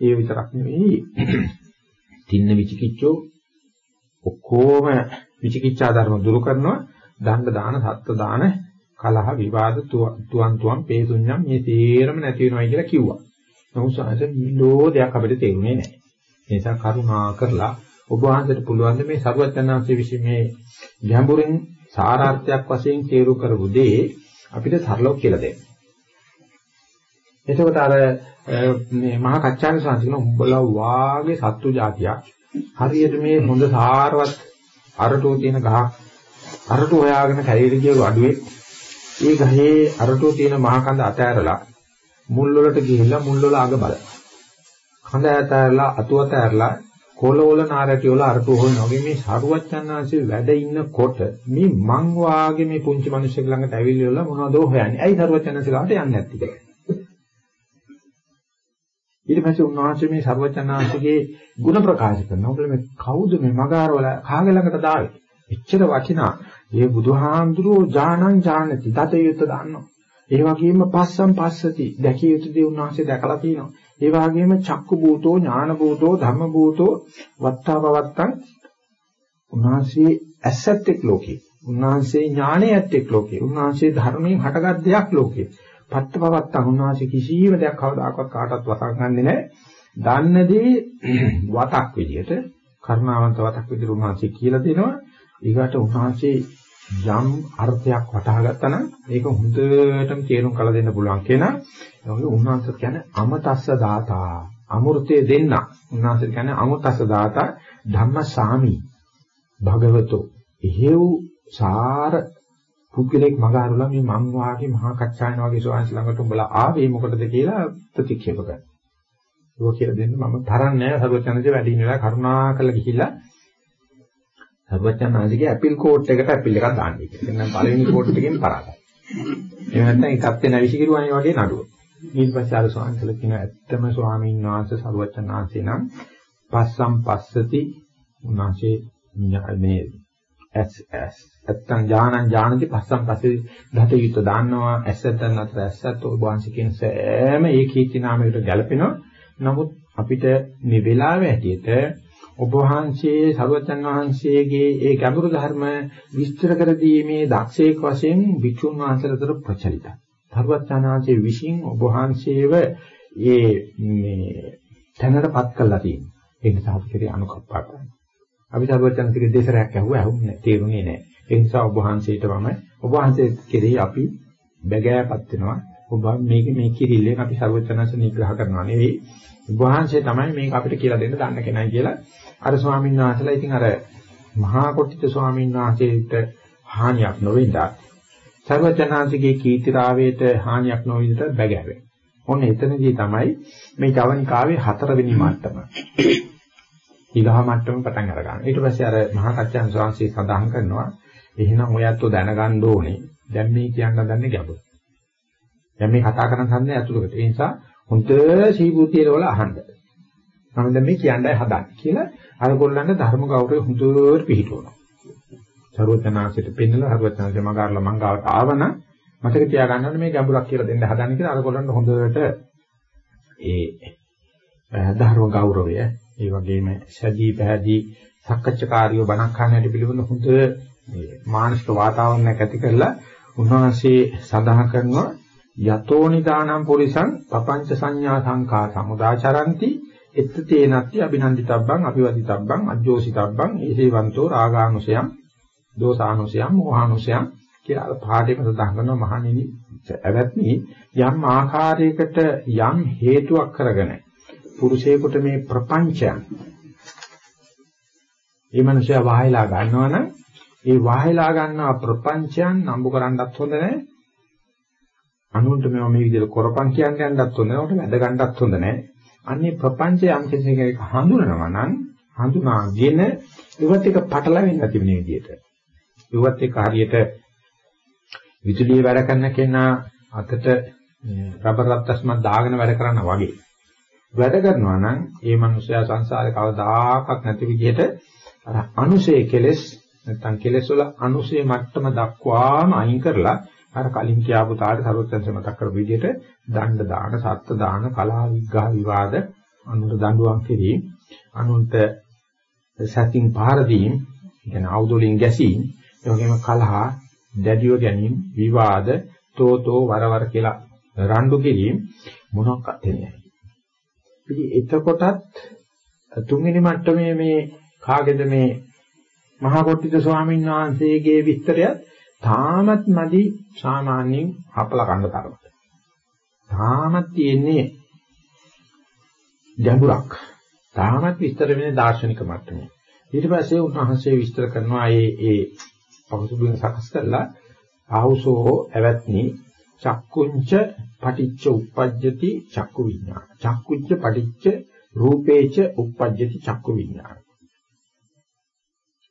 ඒ විතරක් නෙවෙයි තින්න විචිකිච්ඡෝ ඔක්කොම විචිකිච්ඡා ධර්ම දුරු කරනවා දණ්ඩ දාන සත්ත්ව දාන කලහ විවාද තුවන් තුවන් පේසුඤ්ඤම් මේ තේරම නැති වෙනවා කියලා කිව්වා. නමුත් සාහස විලෝදයක් අපිට තේරුනේ නැහැ. ඒ නිසා කරුණා කරලා ඔබ වහන්සේට පුළුවන් මේ සරුවචනාංශයේ විසින් මේ ගැඹුරින් සාරාර්ථයක් වශයෙන් තේරු කරපු දේ අපිට සරලව කියලා දෙන්න. එතකොට අර මේ මහා කච්චාන සංසිකන උඹලා වාගේ සත්තු జాතියක් හරියට මේ හොඳ සාරවත් අරටෝ තියෙන ගහක් අරටෝ හොයාගෙන කැලේට ගියලු අඩුවේ ඒ ගහේ අරටෝ තියෙන මහා කඳ අතෑරලා මුල් වලට ගිහිල්ලා මුල් වල අග බල කඳ අතෑරලා අතු අතෑරලා කොළවල නාරටි වල අරපු හොයන වගේ මේ සරුවච්චන්හන්සේ වැඩ ඉන්නකොට මේ මං වාගේ මේ පුංචි මිනිස්සෙක් ළඟට ඇවිල්ලා මොනවද හොයන්නේ? ඇයි සරුවච්චන්හන්සේ ළඟට යන්නේ නැත්තේ කියලා. ඊට පස්සේ උන්වහන්සේ මේ ਸਰවචනාංශගේ ಗುಣ ප්‍රකාශ කරනවා. උඹලා මේ කවුද මේ මගාරවල කාගේ ළඟට දාවේ? එච්චර වටිනා. මේ බුදුහාඳුරෝ ඥානං ඥානති. තතයුත දන්නවා. ඒ වගේම පස්සම් පස්සති. දැකිය යුතු දේ උන්වහන්සේ දැකලා තියෙනවා. ඒ වගේම චක්කු භූතෝ ඥාන භූතෝ ධම්ම භූතෝ වත්තාවවත්තං උන්වහන්සේ ඇසත් එක් ලෝකේ. උන්වහන්සේ ඥානයත් එක් ලෝකේ. උන්වහන්සේ ධර්මයෙන් හටගත් දෙයක් ලෝකේ. පත්තපවත්ත උන්වහන්සේ කිසියම් දෙයක් කවදාකවත් කාටවත් වසංගන්නේ නැහැ. දන්නදී වතක් විදියට කරුණාවන්ත වතක් විදියට උන්වහන්සේ කියලා දෙනවා. ඊගාට උන්වහන්සේ යම් අර්ථයක් වටහා ගත්තා නම් ඒක හොඳටම තේරුම් කළ දෙන්න පුළුවන් කෙනා. ඒ උන්වහන්සේ කියන්නේ අමතස්ස දාතා. අමෘතය දෙන්න. උන්වහන්සේ කියන්නේ අමතස්ස දාතා ධම්මසාමි භගවතෝ. එහෙව් සාර පුද්ගලෙක් මග අරලා මේ මං වාගේ මහා කච්චායන වගේ ස්වාමීන් ළඟට උඹලා ආවේ මොකටද කියලා ප්‍රතික්ෂේප කරනවා. ඒක කියලා දෙන්න මම තරන්නේ නැහැ සර්වචනජේ වැඩි ඉන්නලා කරුණාකරලා ගිහිල්ලා සර්වචනජගේ ඇපිල් කෝට් එකට ඇපිල් එකක් දාන්න කියලා. එන්න පළවෙනි කෝට් එකෙන් පරාදයි. එහෙම නැත්නම් ඒකත් වෙන විසිකිරුවානේ වගේ නඩුව. ඊට පස්සේ අර ස්වාමීන් කියන ඇත්තම ස්වාමීන් වහන්සේ සර්වචනාංශේ නම් පස්සම් පස්සති උන්වහන්සේ මේ ඇස් ඇස් නැත්තම් ඥානං ඥානති පස්සම් පස්සේ ධත යුත් දාන්නවා ඇසෙන් අතර ඇසත් ඔබ වංශිකින් සෑම ඒකීති නාමයකට ගැලපෙනවා නමුත් අපිට මේ වෙලාවේ හැටියට ඔබ වහන්සේ සරුවචන් වහන්සේගේ ඒ ගැඹුරු ධර්ම විස්තර කර දීමේ දක්ෂයෙක් වශයෙන් වික්ෂුන් වහන්සේලාතර ප්‍රචලිතයි. සරුවචන් වහන්සේ විසින් ඔබ වහන්සේව ඒ මේ තැනටපත් කළා තියෙනවා. ඒ නිසා අපිට අනුකම්පා කරනවා. අපි සරුවචන්තිගේ දෙසරයක් ඇහුවා ඇහුන්නේ තේරුනේ නැහැ. ඒ නිසා ඔබ වහන්සේට වම ඔබ වහන්සේ කෙරෙහි අපි බැගෑපත් වෙනවා. ඔබ මේක මේ කිරිල්ලෙන් අපි සරුවචනස නිග්‍රහ කරනවා නෙවෙයි. ඔබ වහන්සේ තමයි මේක අපිට කියලා දෙන්න දන්න කෙනයි කියලා අර ස්වාමීන් වහන්සේලා ඉතින් අර මහා කොට්ටිත ස්වාමීන් වහන්සේට හානියක් නොවෙන්න සර්වචනාංශිකේ කීර්තිරාවේට හානියක් නොවෙන්නට බැගෑවේ. ඔන්න එතනදී තමයි මේ ජවනිකාවේ හතරවෙනි මට්ටම. ඊගහ මට්ටම පටන් අරගන්න. ඊට පස්සේ අර මහා කච්චන් ස්වාමීන් සඳහන් කරනවා එහෙනම් ඔයත් දැනගන්න ඕනේ. දැන් මේ කියන්න දන්නේ ගැඹුරු. දැන් මේ කතා කරන සම්නේ ඇතුළකට. ඒ නිසා හොඳ සීබුතියල වල අහන්න. මම දැන් මේ කියන්නයි හදන්නේ කියලා අර ගොල්ලන්ට ධර්ම ගෞරවය හොඳට පිළිටවනවා. සර්වඥාන්සිට පෙන්නලා සර්වඥාන්සේ මගාරලා මංගාවට ආවන මතක තියාගන්න ඕනේ මේ ගැඹුරක් කියලා දෙන්න හදන්නේ කියලා අර ගොල්ලන්ට හොඳට ඒ ධර්ම ගෞරවය ඒ වගේම සැදී පැහැදී සක්කච්ඡාකාරීව බණක් අහන හැටි පිළිබඳ හොඳ මානසික වාතාවරණයක් ඇති කරලා උන්වහන්සේ සඳහන් කරනවා යතෝනි දානම් පුරිසං පపంచ සංඥා සංඛා සමුදාචරಂತಿ එත්ත තේනත්ති අභිනන්දිතබ්බං අභිවදිතබ්බං අජ්ජෝසිතබ්බං ඒසේවන්තෝ රාගානුසයං දෝසානුසයං මෝහානුසයං කියලා පාඩේම සඳහන් කරනවා මහණෙනි. ඇවැත්නි යම් ආකාරයකට යම් හේතුවක් කරගෙන පුරුෂයෙකුට මේ ප්‍රපංචයන් ඒ මනුෂයා වහයලා ගන්නවනම් ඒ වහයලා ගන්නා ප්‍රපංචයන් නම්බු කරන්නත් හොඳ නැහැ අනුන්ට මේවා මේ විදිහට කරපන් කියන්න යන්නත් හොඳ නැහැ. උට වැද ගන්නත් හොඳ නැහැ. අන්නේ ප්‍රපංචය යම් කෙනෙක් හඳුනනවා නම් හඳුනාගෙන ඒවත් එක පටලවෙන්නේ නැති වෙන විදිහට. ඒවත් එක හරියට විදුලිය වැඩ කරන කෙනා අතට රබර් රත්තරස්මක් දාගෙන වැඩ කරනවා වගේ. වැඩ කරනවා නම් ඒ මනුස්සයා සංසාරේ කවදාකවත් නැති විදිහට අර අනුසේ කෙලස් නැත්තම් කෙලෙස් වල අනුසය මට්ටම දක්වාම අයින් කරලා අර කලින් කියාපු තාට සරුවත්යන්ස මතක් කරපු විදිහට දණ්ඩ දාන, සත්ත්‍ය දාන, කලහ විග්ඝා විවාද, අනුන්ට දඬුවම් කිරීම, අනුන්ට සතින් පාර දීම, කියන අවුදොලින් ගැසීම, ඒ වගේම කලහ, දැඩිව ගැනීම, විවාද, තෝතෝ වරවර කියලා රණ්ඩු කිරීම මොනක්වත් නැහැ. ඉතින් එතකොටත් තුන්වෙනි මට්ටමේ මේ කාගේද මේ මහා කොට්ටිත ස්වාමීන් වහන්සේගේ විස්තරය තාමත් මදි සාමාන්‍යයෙන් හපලා කන්න තරමට. තාමත් තියෙන්නේ ගැඹුරක්. තාමත් විස්තර වෙන්නේ දාර්ශනික මට්ටමේ. ඊට පස්සේ උන්වහන්සේ විස්තර කරනවා ඒ ඒ පහසුබිම් සකස් කරලා ආහුසෝ ඇවත්නි චක්කුංච පටිච්ච උප්පජ්ජති චක්කු විඥාන. චක්කුංච පටිච්ච රූපේච උප්පජ්ජති චක්කු විඥාන.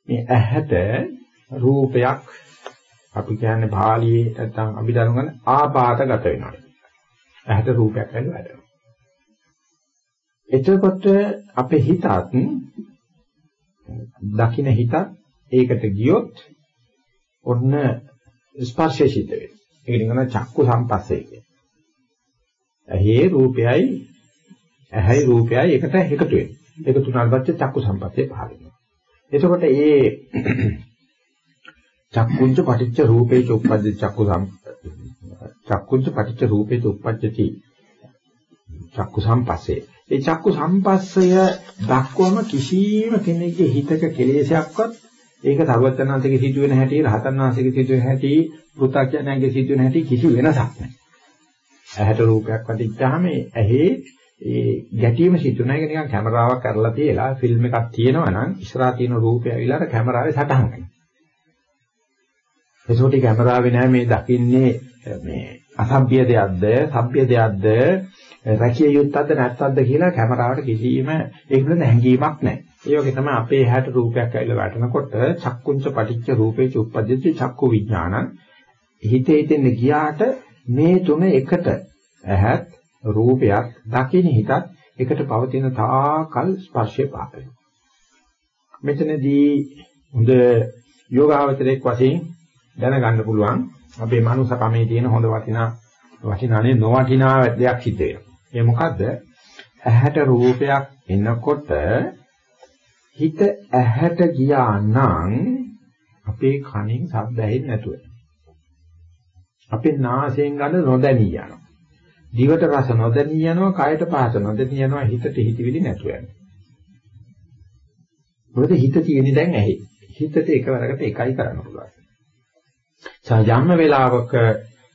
මේ ඇහැට රූපයක් අපි කියන්නේ භාලියේ නැත්නම් අභිධර්ම ගන්න ආපාතගත වෙනවා. ඇහැට රූපයක් ඇවිල්ලා වැඩෙනවා. එතකොට අපේ හිතත් දකින්න හිතත් ඒකට ගියොත් ඔන්න ස්පර්ශය සිද්ධ වෙනවා. ඒක නිකන් චක්කු සම්පස්සේ කියන්නේ. ඇහි රූපයයි ඇහැයි රූපයයි එකට එකතු වෙනවා. ඒක තුනක් පස්සේ චක්කු සම්පස්සේ පහළ වෙනවා. එතකොට ඒ චක්කුංච පටිච්ච රූපේච උප්පජ්ජති චක්කු සම් චක්කුංච පටිච්ච රූපේච උප්පජ්ජති චක්කු සම්පස්සේ ඒ චක්කු සම්පස්සය දක්වම කිසිම කෙනෙකුගේ හිතක කෙලෙසයක්වත් ඒක සර්වඥාන්තගේ සිදුවෙන හැටි රහතන් වහන්සේගේ සිදුවෙන හැටි පෘථග්ජනයන්ගේ සිදුවෙන හැටි කිසි වෙනසක් නැහැ. ඇහැට රූපයක් වදිච්චාම ඇහි ඒ ගැටීම සිදු නැහැ. ඒක නිකන් කැමරාවක් කරලා තියලා ෆිල්ම් එකක් තියෙනවා නම් ඉස්සරහා තියෙන රූපය ඇවිල්ලා අර කැමරාවේ සටහන් වෙනවා. ඒසොටි කැමරාවේ නෑ මේ දකින්නේ මේ අසභ්‍ය දෙයක්ද, සભ્ય දෙයක්ද, රැකිය යුත්තක්ද නැත්තක්ද කියලා කැමරාවට කිසිම ඒකවල හැඟීමක් නැහැ. ඒ වගේ තමයි අපේ හැට රූපයක් ඇවිල්ලා වැටෙනකොට චක්කුංච පටිච්ච රූපේච උප්පජ්ජති චක්කු විඥානං හිතේ හිතෙන් ගියාට මේ තුන එකට ඇහත් රූපයක් දකින්න හිතත් එකට පවතින තාකල් ස්පර්ශය පාප මෙතනදී හොඳ යෝගාවචරයක් වශයෙන් දැනගන්න පුළුවන් අපේ මනුස්ස කමේ තියෙන හොඳ වටිනා වටිනානේ නොවටිනා දෙයක් සිද්ධ වෙනවා. ඒ මොකද්ද? ඇහැට රූපයක් එනකොට හිත ඇහැට ගියා නම් අපේ කනින් ශබ්ද ඇහෙන්නේ නැතුව. අපේ නාසයෙන් ගන්න නොදැනී යනවා. දිවට රස නොදැනී යනවා, කයට පහස නොදැනී යනවා, හිතට හිතවිලි නැතුව යනවා. මොකද හිත තියෙන්නේ දැන් ඇහි. හිතට එකවරකට එකයි කරන්න පුළුවන්. සාජම්ම වේලාවක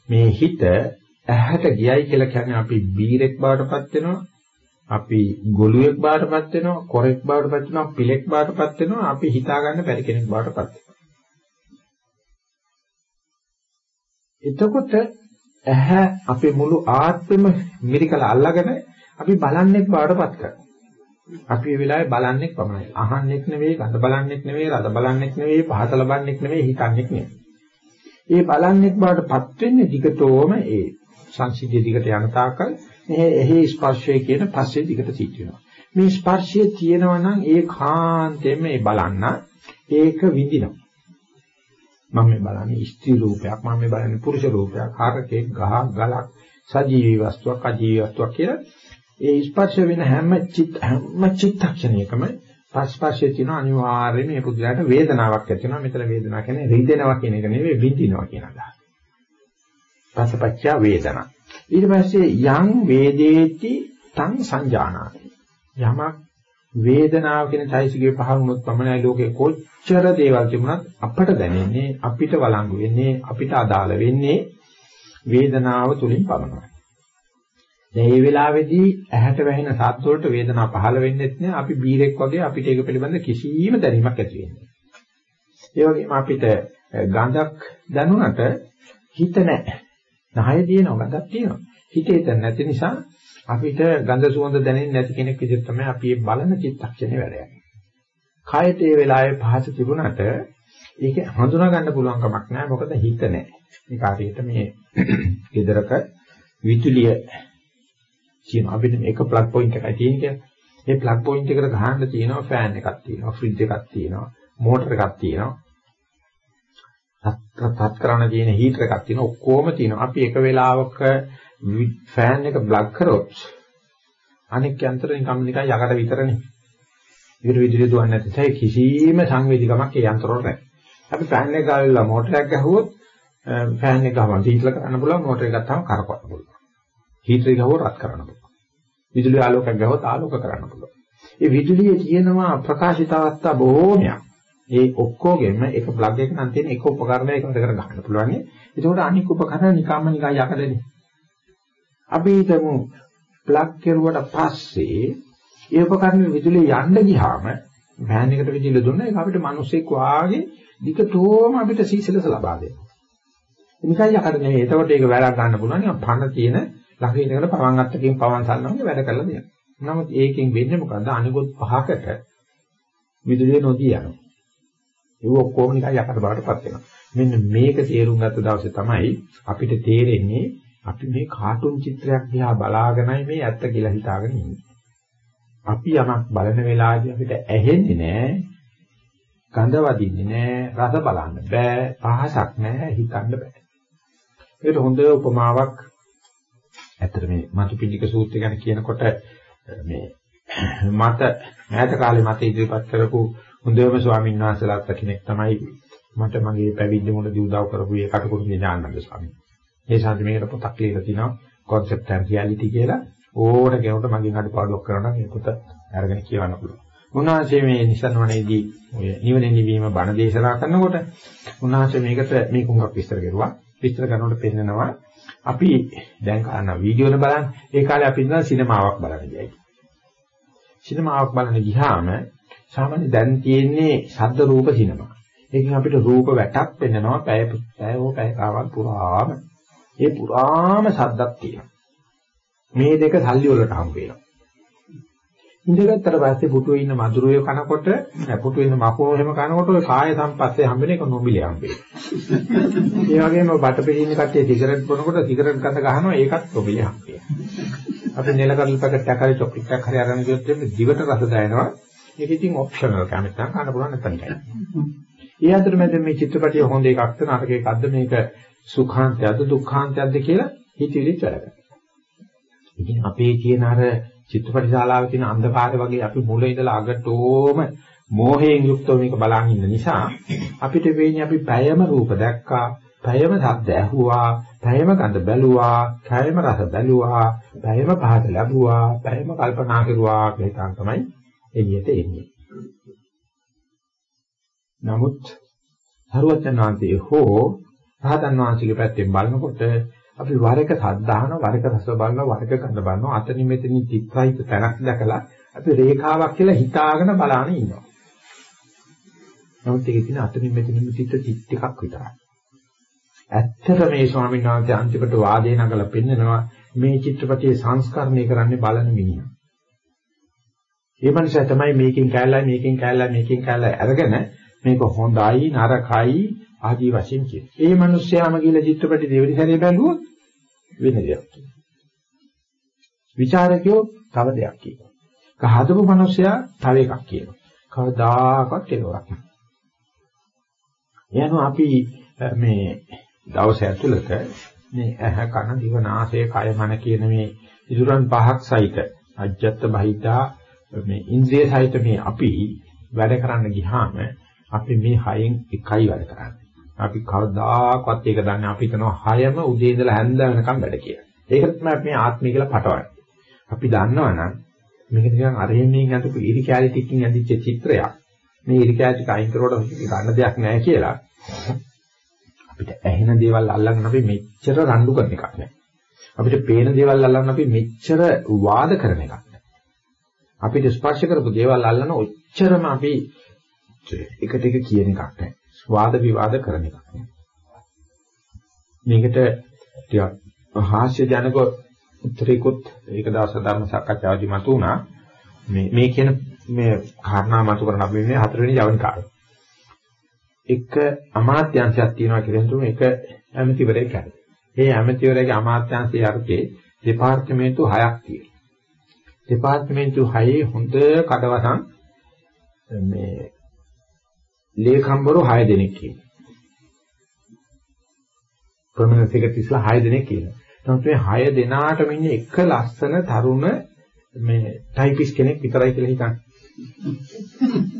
මේ හිත ඇහැට ගියයි කියලා කියන්නේ අපි බීරෙක් බවටපත් වෙනවා. අපි ගොළුෙක් බවටපත් වෙනවා, කොරෙක් බවටපත් වෙනවා, පිලෙක් බවටපත් වෙනවා, අපි හිතා ගන්න බැරි කෙනෙක් බවටපත් වෙනවා. එතකොට ඇහැ අපේ මුළු ආත්මෙම මිරිකලා අල්ලගෙන අපි බලන්නේ බාඩපත් කරනවා. අපි මේ වෙලාවේ බලන්නේ පමණයි. අහන්නෙක් නෙවෙයි, ගඳ බලන්නෙක් නෙවෙයි, රස බලන්නෙක් නෙවෙයි, පහස ලබන්නෙක් නෙවෙයි, හිතන්නෙක් නෙවෙයි. ඒ බලන්නෙක් බාඩපත් වෙන්නේ දිගටම ඒ සංසිද්ධිය දිගට යන තාකල් මේ එහි ස්පර්ශය කියන පස්සේ දිගට සිද්ධ වෙනවා. මේ ස්පර්ශය තියෙනවා නම් ඒ කාන්තෙම මේ බලන්න ඒක විඳිනවා. මම මේ බලන්නේ ස්ත්‍රී රූපයක් මම මේ බලන්නේ පුරුෂ රූපයක් හරකෙක් ගහක් ගලක් සජීවී වස්තුවක් අජීවී වස්තුවක් කියලා ඒ ස්පර්ශ වෙන හැම චිත් හැම චිත්තක්ෂණයකම ස්පර්ශයේ තියෙන අනිවාර්යයෙන් මේ පුදුලට වේදනාවක් ඇති වෙනවා මෙතන වේදනාව කියන්නේ රිදෙනවා කියන එක නෙවෙයි විඳිනවා කියන අදහස. රසපච්චා වේදනා. ඊට පස්සේ යං වේදේති තං සංජානාති. යමක් වේදනාව කියන চৈতසිකේ පහළ වුණොත් පමණයි ලෝකේ කොච්චර දේවල් තිබුණත් අපට දැනෙන්නේ අපිට වළංගු වෙන්නේ අපිට අදාළ වෙන්නේ වේදනාව තුලින් පමණයි. දැන් මේ වෙලාවේදී ඇහැට වැහෙන සාත් වලට වේදනාව පහළ වෙන්නේ නැහැ. අපි බීරෙක් වගේ අපිට ඒක පිළිබඳ කිසිම දැනීමක් ඇති වෙන්නේ නැහැ. ඒ වගේම අපිට ගඳක් දැනුණට හිත නැහැ. නහය තියෙනවා ගඳක් තියෙනවා. හිතේ නැති නිසා අපිට ගඳ සුවඳ දැනෙන්නේ නැති කෙනෙක් විදිහට තමයි අපි මේ බලන චිත්තක්ෂණේ වැඩ යන්නේ. කයට ඒ වෙලාවේ පහස තිබුණාට ඒක හඳුනා ගන්න පුළුවන් කමක් නැහැ මොකද හිත නැහැ. මේක හරියට මේ ගෙදරක විදුලිය කියන අපිට මේක ප්ලග් පොයින්ට් එකයි තියෙන්නේ. මේ ප්ලග් පොයින්ට් එකට ගහන්න තියෙනවා ෆෑන් එකක් තියෙනවා, ෆ්‍රිජ් එකක් තියෙනවා, මෝටර එකක් තියෙනවා. තත් කරන්න තියෙන හීටර් එකක් තියෙනවා ඔක්කොම තියෙනවා. අපි එක වෙලාවක ෆෑන් එක ප්ලග් කරොත් අනෙක් යන්ත්‍ර නිකම් නිකන් යකට විතරනේ. ඒකට විදුලිය දුවන්නේ නැති නිසා කිසිම සංවේදීකමක් ඒ යන්ත්‍ර වල නැහැ. අපි ෆෑන් එක ගාවිලා මෝටරයක් ගහුවොත් ෆෑන් එක ගහම හීටර් කරන්න පුළුවන් මෝටර එක ගත්තාම කරකවන්න පුළුවන්. හීටර් එක ගහුවොත් රත් කරන්න පුළුවන්. විදුලි ආලෝකයක් ගහුවොත් ආලෝක කරන්න පුළුවන්. ඒ විදුලියේ තියෙනවා ප්‍රකාශිත අවස්ථා බොහෝමයක්. ඒ ඔක්කොගෙම එක ප්ලග් එක නම් තියෙන එක උපකරණයක් එකකට ගන්න පුළුවන්. ඒකෝට අනික් උපකරණ නිකම්ම නිකන් යකඩනේ. අපි හිතමු ප්ලග් කෙරුවට පස්සේ ඒ උපකරණේ විදුලිය යන්න ගියාම වෑන් එකට විදුලිය දුන්නා ඒක අපිට මිනිස්සෙක් වාගේ දිගටම අපිට සීසලස ලබා දෙනවා. නිකන් යකඩ නෙවෙයි. එතකොට ඒක වැඩ ගන්න පුළුවන්. නිකන් පණ තියෙන ළඟ ඉඳගෙන පවන් අත්තකින් පවන් සල්නම වැඩ කරලා දෙනවා. නමුත් ඒකෙන් වෙන්නේ මොකද්ද? අනිකොත් පහකට විදුලිය නොදී යනවා. ඒක ඔක්කොම නිකන් යකඩ බවටපත් වෙනවා. මෙන්න මේක තේරුම් ගත්ත දවසේ තමයි අපිට තේරෙන්නේ අපි මේ කාටුන් චිත්‍රයක් දිහා බලාගෙනයි මේ ඇත්ත කියලා හිතාගෙන ඉන්නේ. අපි යමක් බලන වෙලාවදී අපිට ඇහෙන්නේ නැහැ, ගඳ වදින්නේ නැහැ, රස බලන්න බෑ, පහසක් නැහැ, හිතන්න බෑ. ඒකට හොඳ උපමාවක් ඇත්තට මේ මතුපිණ්ඩික සූත්‍රය ගැන කියනකොට මේ මත මෑත කාලේ මත ඉදිරිපත් කරපු හොඳම ස්වාමීන් වහන්සේලාත් කෙනෙක් තමයි මට මගේ පැවිදි මොනදී උදව් කරපු ඒ කටුකුරුගේ ඥානන්ද ස්වාමීන්. ඒ සාන්ති මේකට පොතක් ලියලා තිනවා concept and reality කියලා ඕන කෙනෙකුට මගෙන් අඩපාඩුවක් කරනවා මේ පොත අරගෙන කියවන්න පුළුවන්. උන්වහන්සේ මේ නිසන්වනේදී ඔය නිවන නිවීම බණ දේශනා කරනකොට උන්වහන්සේ මේකට මේක උඟක් විස්තර කරුවා. විස්තර කරනකොට පෙන්නනවා අපි දැන් කරන වීඩියෝන බලන්න ඒ කාලේ අපි ඉඳලා සිනමාවක් බලන්න ගියයි. සිනමාවක් බලන්න ගියාම සාමාන්‍ය දැන් තියෙන්නේ ශබ්ද රූප සිනමා. ඒකෙන් අපිට රූප වැටක් පෙන්නනවා පැය පැයෝ පැයකාවක් පුරාම. ඒ පුරාම ශබ්දක් තියෙනවා. මේ දෙක සල්ලි වලට හම්බ වෙනවා. ඉඳගත්තට පස්සේ පුටුවේ ඉන්න මధుරය කනකොට පුටුවේ ඉන්න මකෝ එහෙම කනකොට ඔය කාය සම්පස්සේ හම්බෙන එක නොමිලේ හම්බෙන්නේ. ඒ වගේම බටපිටින් ඉන්න කට්ටිය සිගරට් බොනකොට සිගරට් ගඳ ගහනවා ඒකත් නොමිලේ හම්බෙන්නේ. අපි නෙල කඩල් පැකට් එකක් හරි චොක්ලට් එකක් හරි අරන් ගියොත් එimhe දිවට රස දැනෙනවා. ඒක ඉතින් ඔප්ෂනල් කැමති නම් කන්න පුළුවන් නැත්නම් කයි. ඒ අතරමැද මේ චිත්‍රපටිය හොඳ එකක්ද නරක එකක්ද මේක සුඛාන්තයක්ද දුක්ඛාන්තයක්ද කියලා හිතවිලි වැඩ කරනවා. ඉතින් අපේ කියන අර චිත්‍රපට ශාලාවේ තියෙන අන්ධකාරය වගේ අපි මුල ඉඳලා අගටෝම මෝහයෙන් යුක්තව මේක බලන් ඉන්න නිසා අපිට වෙන්නේ අපි පැයම රූප දැක්කා, පැයම ශබ්ද ඇහුවා, පැයම ගඳ බැලුවා, පැයම රස බැලුවා, පැයම පහස ලැබුවා, පැයම කල්පනා කරුවා කියලා තමයි එළියට එන්නේ. නමුත් සරුවචනාන්තයේ හෝ රහතන් වහන්සේගේ පැත්තෙන් බලනකොට අපි වරක සද්ධාන වරක රස බලන වරක ගඳ බලන අතනින් මෙතනින් චිත්‍රයිත තැනක් දැකලා අපි රේඛාවක් කියලා හිතාගෙන බලාන ඉන්නවා. නමුත් ඒකේ තියෙන අතනින් මෙතනින් චිත්ත චිත් එකක් විතරයි. ඇත්තට මේ ස්වාමීන් වහන්සේ අන්තිමට වාදේ නගලා පෙන්නනවා මේ චිත්‍රපටියේ සංස්කරණය කරන්නේ බලන මිනිහා. ඒ මනුස්සයා තමයි මේකෙන් කැලලා මේකෙන් කැලලා මේකෙන් කැලලා අරගෙන මේක හොඳයි නරකයි ආදී වශයෙන් කියන. ඒ මිනිස්යාම කියලා චිත්‍රපටි දෙවෙනි සැරේ බැලුවොත් වෙන දෙයක් කියනවා. ਵਿਚාරකයෝ තව දෙයක් කියනවා. කහදපු මිනිසයා තව එකක් කියනවා. කවදාකවත් කෙලවරක් නැහැ. එයano අපි මේ දවස් ඇතුළත මේ ඇහ කන දිව නාසය කය මන කියන මේ ඉදුරන් පහක් සහිත අජ්ජත් බහිතා මේ ඉන්ද්‍රිය සහිත මේ අපි වැඩ කරන්න ගියාම අපි මේ හයෙන් එකයි වැඩ කරන්නේ. අපි කවදාකවත් ඒක දන්නේ අපි හිතනවා හයම උදේ ඉඳලා හැන්ද වෙනකම් වැඩ කියලා. ඒක තමයි අපි මේ ආත්මය කියලා පටවන්නේ. අපි දන්නවනම් මේක නිකන් අරහෙමින් අතපු ඉරි කැලි ටිකකින් ඇදිච්ච චිත්‍රයක්. මේ ඉරි කැලි ටික අයින් කරුවට ගන්න දෙයක් නැහැ කියලා. අපිට ඇහෙන දේවල් අල්ලගෙන අපි මෙච්චර රණ්ඩු කරන එකක් නෑ. අපිට පේන දේවල් අල්ලගෙන අපි මෙච්චර වාද කරන එකක් නෑ. අපිට ස්පර්ශ කරපු දේවල් අල්ලන ඔච්චරම අපි එකට එක කියන එකක් නෑ. වාද විවාද කරන එක. මේකට ටිකක් හාස්‍ය ජනක උත්තරේකුත් ඒක දවස් ධර්ම සාකච්ඡාවදී මතු වුණා. මේ මේ කියන මේ කාරණා මතු කරන අපි මේ හතරවෙනි ජවනිකාව. එක අමාත්‍යංශයක් තියෙනවා කියලා හිතුවම එක ඇමතිවරයෙක් හරි. මේ ඇමතිවරයාගේ අමාත්‍යංශයේ අර්ථේ දෙපාර්තමේන්තු 6ක් තියෙනවා. දෙපාර්තමේන්තු 6 හොඳ කඩවසම් මේ ලේකම්වරු 6 දෙනෙක් කියනවා. පර්මනන්ට් සෙක්‍රටරිස්ලා 6 දෙනෙක් කියනවා. නමුත් මේ 6 දෙනාටම ඉන්නේ එක ලස්සන තරුණ මේ ටයිපිස් කෙනෙක් විතරයි කියලා හිතන්න.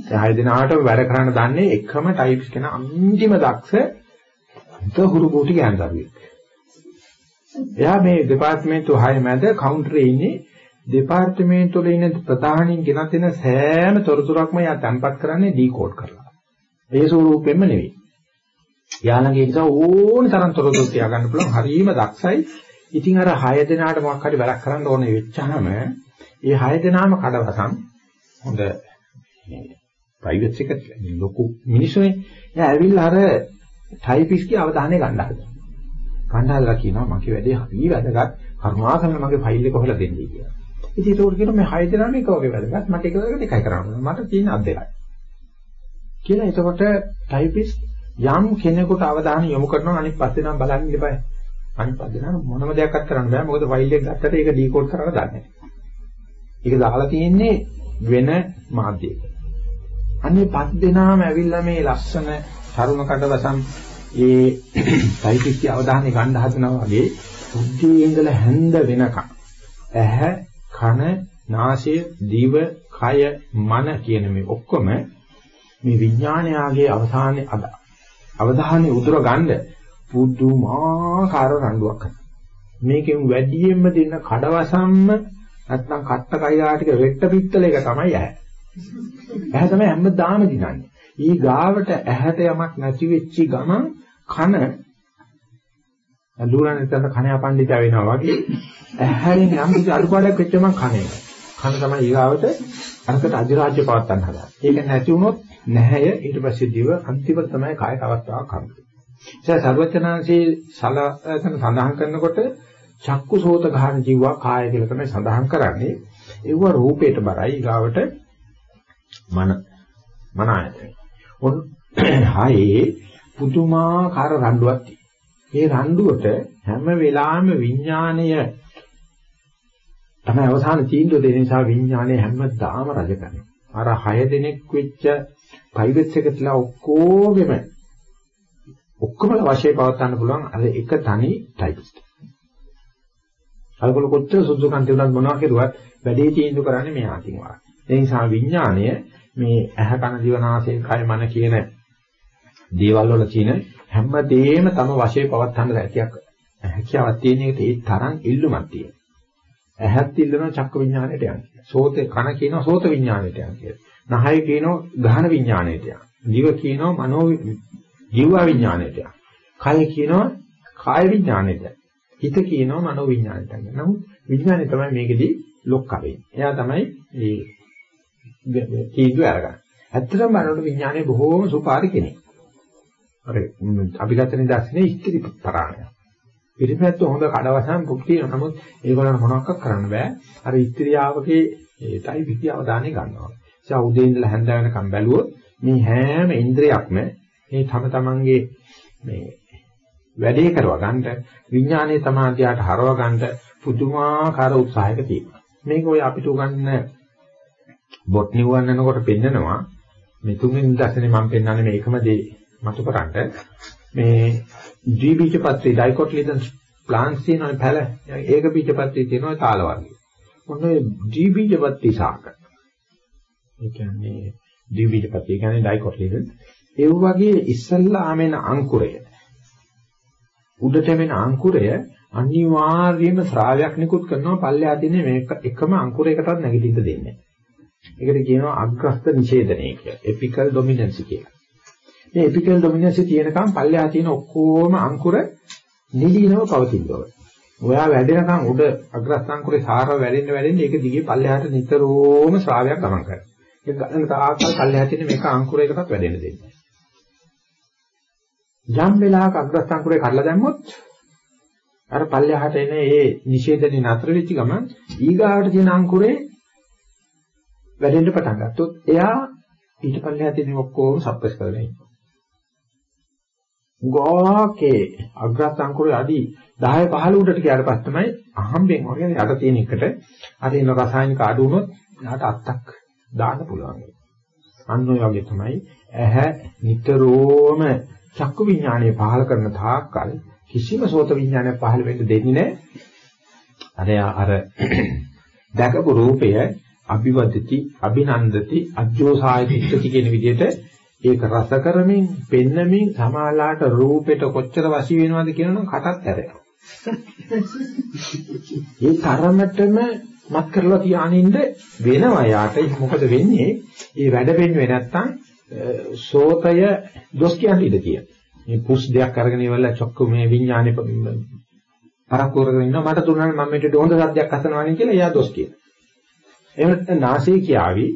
ඒ 6 දෙනාටම වැඩ කරන්න දන්නේ එකම ටයිපිස් කෙනා අන්තිම දක්ෂ හුරු බෝටි ගෑන් දරුවෙක්. එයා මේ දෙපාර්තමේන්තු 6 මැද කවුන්ටරේ ඉන්නේ දෙපාර්තමේන්තු වල ඉන්න ප්‍රධානීන් ගෙනත් එන සෑම තොරතුරක්ම එයා තැන්පත් කරන්නේ ඩිකෝඩ් කරලා. ඒ ස්වරූපෙම නෙවෙයි. යාළඟේ නිසා ඕනි තරම් තොරතුරු තියාගන්න පුළුවන් හරීම දක්ෂයි. ඉතින් අර 6 දෙනාට මොකක් හරි වැඩක් කරන්න ඕනේ වෙච්චාම ඒ 6 දෙනාම කඩවසම් හොඳ ප්‍රයිවට් එක ලොකු මිනිස්සුනේ. එයා ඇවිල්ලා අර ටයිපිස්ගේ අවධානය ගන්න හදනවා. කණ්ඩායමලා කියනවා මගේ වැඩේ හරි වැදගත් කරුණාකරලා මගේ ෆයිල් එක හොයලා දෙන්නයි කියලා. ඉතින් ඒක උඩ කියනවා මේ 6 දෙනාම එක වගේ වැදගත් මට එක වැදගත් එකයි කරන්න ඕන. මට තියෙන අත් දෙකයි. කියලා එතකොට ටයිපිස්ට් යම් කෙනෙකුට අවධානය යොමු කරනවා අනිත් පස්සේ නම් බලන්න ඉබයි. අනිත් පස්සේ නම් මොනම දෙයක් කරන්න බෑ. මොකද ෆයිල් එක ගත්තට ඒක ඩිකෝඩ් කරලා දන්නේ නැහැ. ඒක දාලා තියෙන්නේ වෙන මාධ්‍යයක. අනේ පස් දෙනාම ඇවිල්ලා මේ ලස්සන තරුණ කඩවසම් ඒ ටයිපිස්ට් අවධානය ගන්න හදනවා වගේ උද්දී ඉඳලා හැඳ වෙනකම් ඇහැ කන නාසය දිව කය මන කියන මේ ඔක්කොම මේ විඥානයාගේ අවසානයේ අද අවධානය උදුර ගන්න පුදුමාකාර රණ්ඩුවක් මේකෙන් වැඩියෙන්ම දෙන කඩවසම්ම නැත්නම් කට්ට කයිලා ටික වෙට්ට පිත්තල එක තමයි ඇහැ. ඇහැ තමයි හැමදාම දිනන්නේ. ඊ ගාවට ඇහැට යමක් නැති වෙච්චි ගමන් කන දුරන එතන කණයා පඬිතා වෙනවා වගේ ඇහැරෙන් යම් කිසි අඩුපාඩක් වෙච්චම කනේ. කන තමයි ඊගාවට අරකට අධිරාජ්‍ය පවත්තන්න හදන්නේ. ඒක නැති වුණොත් නැහැය ඊට පස්සේ දිව අන්තිමට තමයි කායට අවස්ථාවක් හම්බෙන්නේ. ඒ සර්වචනාංශී සලසන සඳහන් කරනකොට චක්කු සෝත ගහන ජීවා කාය කියලා තමයි සඳහන් කරන්නේ. ඒව රූපයට බරයි ඊගාවට මන මන ආයතනය. ඔන් හයේ පුදුමාකාර රණ්ඩුවක් තියෙනවා. ඒ රණ්ඩුවට හැම වෙලාවෙම විඥාණය තමයි අවසාන තීන්දුව දෙන නිසා විඥාණය හැමදාම රජ කරනවා. අර 6 දෙනෙක් වෙච්ච ප්‍රයිවට් එකටලා ඔක්කොගෙම ඔක්කොම වශයෙන් පවත්වන්න පුළුවන් අර එක තනි ටයිපිස්ට්. අල්කොල කොච්චර සුදුසුකම් තිබුණත් මොනවා කෙරුවත් වැඩේ තීන්දුව කරන්නේ මෙහා අතින් වාගේ. ඒ නිසා විඥාණය මේ ඇහ කන දිව නාසය කය මන කියන දේවල් වල තියෙන හැම දෙයක්ම තම වශයෙන් පවත්වන්න හැකියාවක් හැකියාවක් තියෙන එකට ඒ තරම් ඉල්ලුමක් තියෙනවා. ඇහත් ඉල්ලනවා චක්ක විඥාණයට යන්නේ. සෝතේ කන කියනවා සෝත විඥාණයට යන්නේ. නහය කියනවා ගහන විඥාණයට යන්නේ. දිව කියනවා මනෝ ජීව විඥාණයට යන්නේ. කය කියනවා කාය විඥාණයට. හිත කියනවා මනෝ විඥාණයට යන්නේ. නමුත් විඥාණය තමයි මේකෙදි ලොක්ක වෙන්නේ. එයා තමයි මේ තීන්දුව අරගන්නේ. ඇත්තටම බලනකොට විඥානය බොහෝම සුපාරි කෙනෙක්. අර අපි ගත නිදර්ශනේ ස්ත්‍රී පරාණය. පිරිපැත්ත හොඳ කඩවසම් පුක්තිය නමුත් ඒගොල්ලන්ට මොනවක්වත් කරන්න බෑ. අර ස්ත්‍රියාවගේ ඒටයි විද්‍යාව දාන්නේ ගන්නවා. ඒ උදේ ඉඳලා හැන්ද වෙනකම් බැලුවොත් මේ හැම ඉන්ද්‍රියක්ම මේ තම තමන්ගේ මේ වැඩේ කරව ගන්නට විඥානයේ තමාදියාට හරව ගන්නට පුදුමාකාර උත්සාහයක තියෙනවා. මේක ඔය අපිට උගන්න බොට් නිවන්නනකොට පෙන්නනවා මේ තුන්වෙනි දර්ශනේ මම පෙන්නන්නේ මේකම දේ මතු කරන්න මේ ද්විබීජපත්‍රි ඩයිකොටිලිඩන් ප්ලාන්ට්ස් තියෙනවනේ පැල ඒක බීජපත්‍රි තියෙනවා තාල වර්ගය. මොන ද්විබීජපත්‍රි ශාක. ඒ කියන්නේ ද්විබීජපත්‍රි කියන්නේ ඩයිකොටිලිඩන් ඒ වගේ ඉස්සල්ලාම එන අංකුරය උඩට වෙන අංකුරය අනිවාර්යයෙන්ම ශ්‍රාවයක් නිකුත් කරනවා පල්ලෙහා තියෙන මේක එකම අංකුරයකටවත් නැගිටින්න දෙන්නේ ඒකට කියනවා අග්‍රස්ත නිෂේධනය කියලා. එපිකල් ඩොමිනන්සි කියලා. මේ එපිකල් ඩොමිනන්සි තියෙනකම් පල්ලෙහා තියෙන ඔක්කොම අංකුර නිදීනව පවතින්න ඕනේ. ඔයා වැඩෙනකම් උඩ අග්‍රස්ත අංකුරේ සාරව වැඩෙන්න වැඩෙන්න ඒක දිගේ පල්ලෙහාට නිතරම ශ්‍රාවයක් ගමන් කරනවා. ඒක ගන්න තාක්කල් පල්ලෙහා තියෙන මේක අංකුරයකටත් වැඩෙන්න දෙන්නේ. යම් වෙලාවක අග්‍රස්ත අංකුරේ කඩලා දැම්මොත් අර පල්ලෙහාට එන ඒ නිෂේධනේ නතර වෙච්ච ගමන් ඊගාවට තියෙන අංකුරේ වැඩෙන්න පටන් ගත්තොත් එයා ඊට පල්ලෙහා තියෙන ඔක්කොම සප්‍රෙස් කරගෙන ඉන්නවා. ගෝකේ අග්‍රත් අංකුරේ අඩි 10 15 උඩට ගියාට පස්සේ තමයි අහම්බෙන් වගේ යට තියෙන එකට අර එන රසායනික අඩු වුණොත් එයාට අත්තක් දාන්න පුළුවන්. අන්න ඔය වගේ තමයි ඇහැ නිතරම චක්කු විඥානය පහල කරන තාක්කල් කිසිම සෝත විඥානයක් පහල වෙන්න දෙන්නේ නැහැ. අර අර දැකපු රූපය අභිවදති අභිනන්දති අජ්ජෝසාය තිට්ඨති කියන විදිහට ඒක රස කරමින් පෙන්නමින් සමාලාට රූපෙට කොච්චර වශී වෙනවද කියනනම් කටත් ඇරෙනවා. ඒ තරමටම මත් කරලා තියානින්න වෙනවා යාට. මොකද වෙන්නේ? ඒ වැඩ වෙන්නේ නැත්තම් සෝතය දොස් කියන්න ඉඩ තියෙනවා. මේ පුස් දෙයක් අරගෙන ඉවරලා චොක්ක මේ විඥානේ පරක්කු කරගෙන ඉන්නවා. මට තුනන මම මේට හොඳ සද්දයක් අසනවානේ කියලා එයා දොස් කියනවා. එහෙම නැත්නම් නාසයේ කියාවි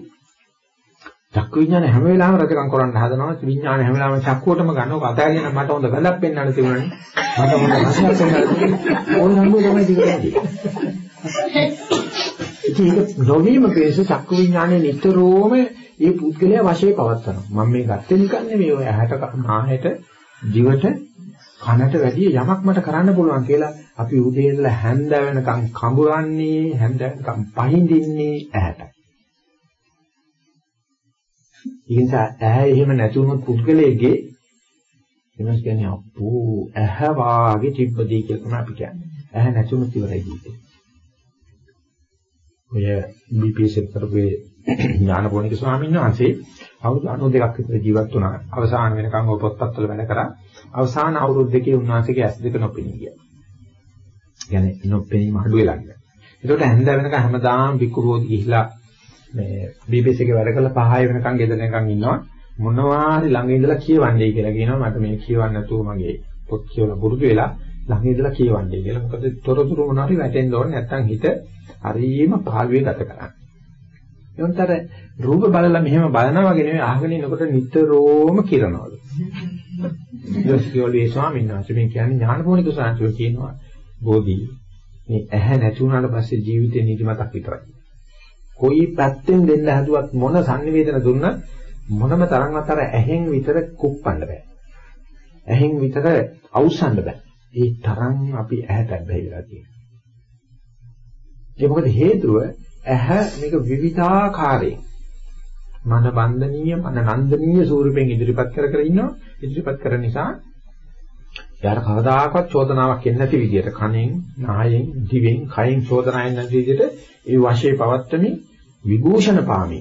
චක්කු විඥාන හැම වෙලාවෙම රජකම් කරන්න හදනවා. විඥාන හැම වෙලාවෙම චක්කුවටම ගන්නව. අතහැරියන මට හොඳ වැලක් පෙන්වන්න තිබුණානේ. මට හොඳ රසයක් පෙන්වන්න ඕන නම් තමයි දිගටදී ඉතින් ඒක නොවීම පේස චක්කු විඥානේ නිතරම ඒ පුද්ගලයා වශයෙන් පවත්නවා මම මේ ගත්තේ නිකන් නෙවෙයි ඔය ඇහැට නාහෙට දිවට කනට වැඩි යමක් මට කරන්න පුළුවන් කියලා අපි උදේ ඉඳලා හැන්ද වෙනකන් කඹරන්නේ හැන්ද වෙනකන් පහින්දින්නේ ඇහැට ඒ නිසා ඇහැ එහෙම නැති වුණොත් පුද්ගලයේ එමස් කියන්නේ අපෝ ඇහැ වාගේ තිබ්බදී කියලා තමයි අපි කියන්නේ. ඇහැ නැති වුණොත් ඉවරයි ජීවිතේ. ඔය බීපීඑස් කරපේ ඥානපෝනික ස්වාමීන් වහන්සේ අවුරුදු 92ක් විතර ජීවත් වුණා. අවසාන වෙනකන් ඔය පොත්පත්වල වැඩ කරා. අවසාන අවුරුදු දෙකේ උන්වහන්සේගේ ඇස් දෙක නොපෙනී ගියා. يعني නොපෙනීම අඩු වෙලා ගියා. ඒකට හැන්ද වෙනකන් හැමදාම බිකුරෝදි ගිහිලා මේ BBC එකේ වැඩ කරලා පහය වෙනකන් ගෙදර නිකන් ඉන්නවා මොනවාරි ළඟ ඉඳලා කියවන්නේ කියලා කියනවා මට මේ කියවන්න නැතුව මගේ පොත් කියවලා පුරුදු වෙලා ළඟ ඉඳලා කියවන්නේ කියලා මොකද තොරතුරු මොනවාරි වැටෙන්න ඕනේ නැත්නම් හිත හරිම පාළුවේ ගත කරන්නේ එවන්තර රූප බලලා මෙහෙම බලනවා වගේ නෙවෙයි අහගෙන ඉනකොට නිතරම කිරනවලු යොස්කියෝලේ ස්වාමීන් වහන්සේ මේ කියන්නේ ඥානපෝනික සාංශය කියනවා බෝධි මේ ඇහැ නැති වුණාට පස්සේ ජීවිතේ නිදිමතක් විතරයි කොයි පැත්තෙන් දෙන්න හැදුවත් මොන sannivedana දුන්නත් මොනම තරම්වත් අර ඇහෙන් විතර කුප්පන්න බෑ. ඇහෙන් විතර අවුස්සන්න බෑ. ඒ තරම් අපි ඇහැට බැහැලා තියෙනවා. ඒ මොකද හේතුව ඇහැ මේක විවිධාකාරයෙන් මන බන්ධනීය මන නන්දනීය ස්වරූපෙන් ඉදිරිපත් කර කර ඉන්නවා. ඉදිරිපත් කරන නිසා යාර කවදාකවත් චෝදනාවක් එන්නේ නැති විදිහට කනෙන්, නායෙන්, දිවෙන්, කයෙන් චෝදනාවක් නැති විදිහට ඒ වශයේ පවත්තමින් විභූෂණ පාමි.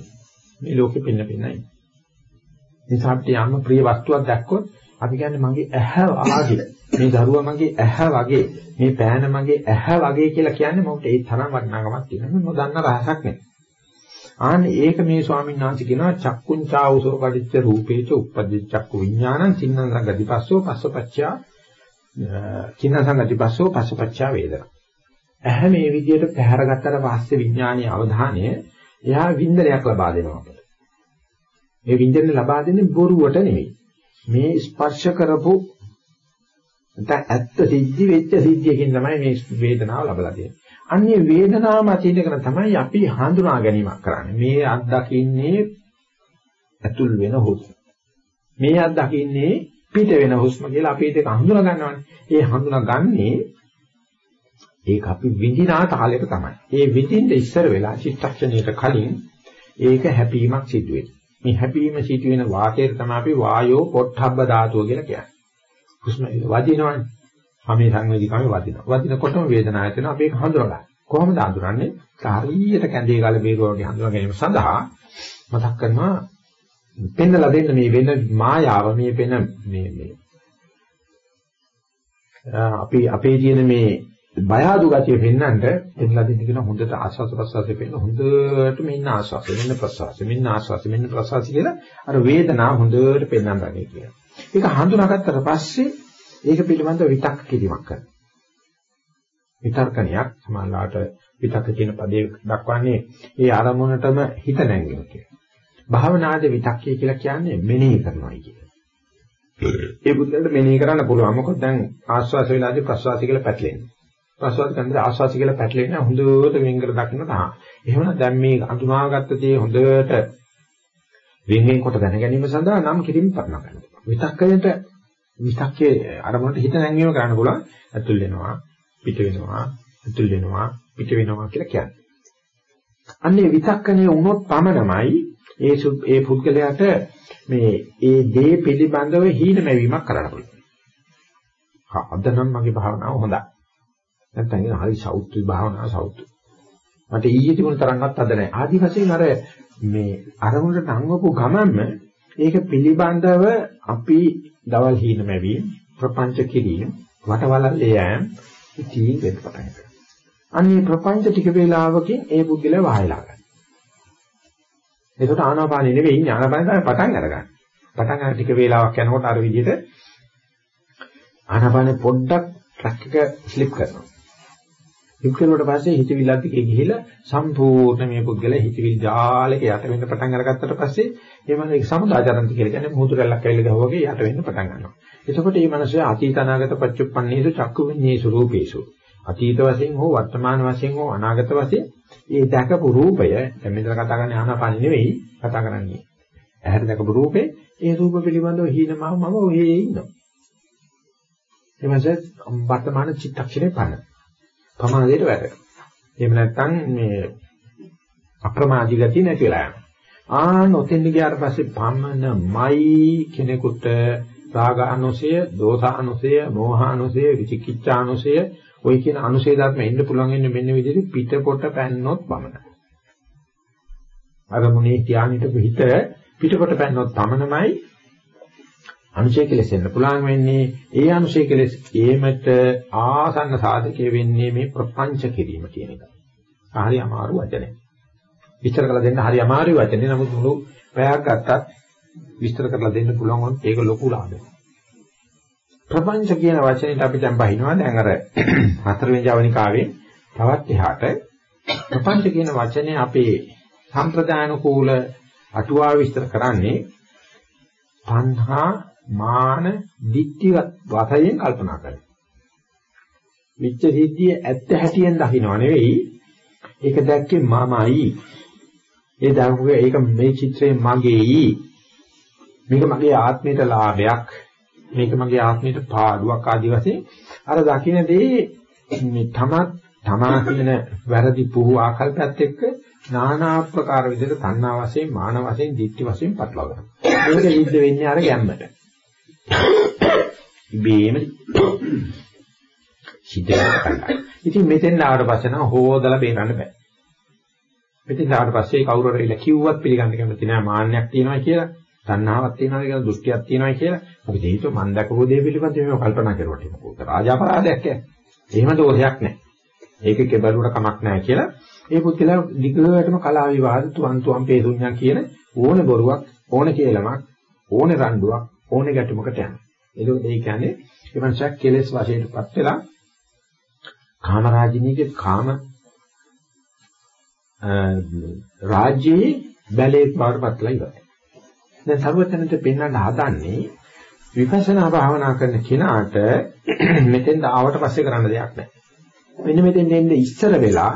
මේ ලෝකෙ පින්න පින්නයි. නිසා අපිට යම් ප්‍රිය වස්තුවක් දැක්කොත් අපි කියන්නේ මගේ ඇහැ වාගේ මේ දරුවා මගේ ඇහැ වගේ මේ පෑන මගේ ඇහැ වගේ කියලා කියන්නේ මොකද ඒ තරම් වටිනාකමක් තියෙනවා මම දන්න රහසක් නෙවෙයි. ආන්නේ ඒක මේ ස්වාමීන් වහන්සේ කියනවා චක්කුංචාවසෝ පටිච්ච රූපේච උප්පජ්ජ චක්කු විඥානං චින්නං සංගතිපස්සෝ පස්සපච්චා චින්න සංගතිපස්සෝ පස්සපච්චා වේදනා. ඇහැ මේ විදිහට පැහැරගත්තට පස්සේ විඥානීය අවධානය එයා වින්දනයක් ලබා දෙනවා අපිට. මේ වින්දනය ලබා දෙන්නේ බොරුවට නෙවෙයි. මේ ස්පර්ශ කරපු නැත්නම් ඇත්ත සිද්ධි වෙච්ච සිද්ධියකින් තමයි මේ වේදනාව ලබලා දෙන්නේ. අන්නේ වේදනාව මතිනකන තමයි අපි හඳුනා ගැනීමක් කරන්නේ. මේ අත්දකින්නේ ඇතුල් වෙන හුස්ම. මේ අත්දකින්නේ පිට වෙන හුස්ම කියලා අපි ඒක හඳුනා ගන්නවානේ. ඒ හඳුනා ගන්නේ ඒක අපි විඳිනා තාලෙක තමයි. ඒ විඳින්න ඉස්සර වෙලා චිත්තක්ෂණයට කලින් ඒක හැපීමක් සිදු වෙනවා. මේ හැපීම සිදු වෙන වාතයට තමයි අපි වායෝ පොට්ටබ්බ ධාතුව කියලා කියන්නේ. හුස්ම වදිනවනේ. හැමේ සංවේදීකම වදිනවා. වදිනකොටම වේදනාවක් එනවා අපි ඒක හඳුනගන්න. කොහොමද හඳුනන්නේ? හරියට කැඳේ ගාල බේරුවා වගේ හඳුනා ගැනීම සඳහා මතක් කරනවා පෙන්නලා දෙන්න මේ වෙන මායාව මේ වෙන මේ මේ අපි අපේ තියෙන මේ බය අඩු ගතිය පෙන්වන්නට එන්නලා දෙන්න කියන හොඳට ආස්වාද ප්‍රසවාසය පෙන්න හොඳට මෙන්න ආස්වාසය මෙන්න ප්‍රසවාසය මෙන්න ආස්වාසය මෙන්න ප්‍රසවාසය කියලා අර වේදනාව හොඳට පෙන්වන්න ගන්නේ කියලා. ඒක හඳුනාගත්තට පස්සේ ඒක පිළිබඳව විතක් කිරීමක් කරනවා. විතර්කණයක් සමානලාට විතක් කියන පදේ දක්වන්නේ ඒ ආරමුණටම හිත නැංගෙන කියලා. භාවනාදී විතක්කය කියලා කියන්නේ මෙනෙහි කරනවායි කියලා. ඒ බුද්ධලට මෙනෙහි කරන්න පුළුවන්. මොකද දැන් ආස්වාස වේලාදී ප්‍රසවාසය කියලා පැටලෙන්නේ. ප්‍රසවාස කන්දර ආස්වාසි කියලා පැටලෙන්නේ හොඳට වෙන් කර දකින්න තමයි. එහෙමනම් දැන් මේ අඳුනාගත්ත දේ හොඳට වෙන් වෙන් කොට දැන ගැනීම සඳහා නම් කිරීම පටන් ගන්නවා. විතක්කයට විතක්කේ අරමුණට හිත නැංවීම කරන්න පුළුවන්. ඇතුල් වෙනවා, පිට වෙනවා, ඇතුල් වෙනවා, පිට වෙනවා කියලා කියන්නේ. අන්නේ විතක්කනේ වුණොත් පමණමයි ඒ ඒ පුද්ගලයාට මේ ඒ දේ පිළිබඳව හීනමැවීමක් කරන්න පුළුවන්. හා අද නම් මගේ භාවනාව හොඳයි. නැත්නම් ඒක හරි සෞත්තු භාවනා සෞත්තු. මට ඊයේ තිබුණ තරම්වත් අද නැහැ. ආදි වශයෙන් අර මේ අරමුණට නංවපු ගමන්ම ඒක පිළිබඳව අපි දවල් හීනමැවි ප්‍රපංච කිරීම වටවලල් යෑම ඉතින් වෙන්න පටන් ගන්නවා. අන්නේ ප්‍රපංච ටික වේලාවකින් ඒ පුද්ගලයා වහයලා ගන්නවා. ඒකට ආනාපානෙ නෙවෙයි ඥානපාන තමයි පටන් අරගන්නේ. පටන් ගන්න ටික වේලාවක් යනකොට අර විදිහට ආනාපානෙ පොඩ්ඩක් ට්‍රක් එක ස්ලිප් කරනවා. ස්ලිප් කරුවට පස්සේ හිතවිල්ලත් දිගේ ගිහිලා සම්පූර්ණ මේ පුද්ගලයා හිතවිලි ජාලයක යට වෙන්න පටන් අරගත්තට පස්සේ ඒ මනස ඒක සමුදාචරන්ති කියලා කියන්නේ මුහුදු රැල්ලක් ඇවිල්ලා ගහුවා වගේ යට වෙන්න පටන් ගන්නවා. එතකොට මේ මනස අතීත අනාගත පච්චුප්පන්නේසු චක්කු විඤ්ඤේසු රූපේසු අතීත වශයෙන් හෝ වර්තමාන වශයෙන් හෝ අනාගත වශයෙන් ඒ දැකපු රූපය දැන් මෙතන කතා කරන්නේ ආනාපාන නෙවෙයි කතා කරන්නේ. ඇහැට දැකපු රූපේ ඒ රූප පිළිබඳව හීනමව මම ඔහේ ඉන්නවා. එමස වර්තමාන චිත්තක්ෂණේ පන. ප්‍රමාදයට වැඩ. එහෙම නැත්නම් මේ අප්‍රමාදී ගතිය නැති වෙලා යනවා. ආ නොතෙන්ද ගියාට පස්සේ පමනමයි කෙනෙකුට රාග අනුසය, දෝෂ අනුසය, මෝහ අනුසය, විචිකිච්ඡා අනුසය ඔය කියන අනුශේ ධර්ම එන්න පුළුවන් වෙන්නේ මෙන්න විදිහට පිටපොට පැන්නොත් පමණයි. අරමුණේ ධානයට පිට පිටපොට පැන්නොත් පමණමයි අනුශේ කෙලෙස් එන්න පුළුවන් වෙන්නේ. ඒ අනුශේ කෙලෙස් ඒමට ආසන්න සාධකයේ වෙන්නේ මේ ප්‍රපංච කිරීම කියන එක. හරි අමාරු වචනයක්. විස්තර කරලා දෙන්න හරි අමාරු වචනේ. නමුත් මුළු පැයක් ගත්තත් විස්තර කරලා දෙන්න පුළුවන් වුණොත් ඒක ලොකු ලාභයක්. ප්‍රපංච කියන වචනේට අපි දැන් බහිනවා දැන් අර හතරවෙනි ජවනිකාවේ තවත් එහාට ප්‍රපංච කියන වචනේ අපේ සම්ප්‍රදායනුකූල අටුවා විස්තර කරන්නේ තණ්හා මාන දික්ටි වශයෙන් කල්පනා කරනවා. විච්ච සිද්ධිය ඇත්ත හැටියෙන් දකින්න නෙවෙයි ඒක දැක්කේ මමයි. ඒ දාගුවේ ඒක මේ චිත්‍රේ මගේයි. මේක මගේ ආත්මයට ලාභයක්. මේක මගේ ආත්මයට පාඩුවක් ආදි වශයෙන් අර දකින්නේ මේ තමත් තමා කියන වැරදි පුහු ආකල්පයත් එක්ක নানা ආකාර විදිහට තණ්හා වශයෙන් මාන වශයෙන් දික්ටි වශයෙන් පටලවා ගන්නවා. මේක සිද්ධ වෙන්නේ අර ගැම්මට. ඉබේම සිද්ධ වෙනවා. ඉතින් මෙතෙන් ආවට පස්සේ නම් හොදලා බේරන්න බෑ. මෙතෙන් ආවට පස්සේ කවුරු හරි කිව්වත් පිළිගන්න කැමති නෑ මාන්නයක් තියෙනවා කියලා. තණ්හාවක් තියෙනවා කියලා දෘෂ්ටියක් තියෙනවා කියලා මොකද හේතුව මම දැකපු දේ පිළිබඳව මේව කල්පනා කරුවට මොකද රාජාපරාධයක් කියන්නේ. එහෙම දෝෂයක් නැහැ. ඒක කෙබරුවට කමක් නැහැ කියලා ඒ පුත්කලා දිගටම කලා විවාද තුන් තුන් පේසුඤ්ඤා කියන ඕනේ බොරුවක් ඕනේ කියලාමක් ඕනේ රණ්ඩුවක් ඕනේ ගැටුමකට යනවා. ඒක ඒ කියන්නේ ඒ මනුස්සයා කෙලෙස් වශයෙන්පත් වෙලා කාමරාජිනීගේ කාම රාජ්‍යයේ බැලේ බාරපත්ලා ඉවරයි. දැන් සර්වතනට පෙන්වන්න හදන්නේ විපස්සනා භාවනා කරන කෙනාට මෙතෙන් ආවට පස්සේ කරන්න දෙයක් නැහැ. මෙන්න මෙතෙන් එන්නේ ඉස්සර වෙලා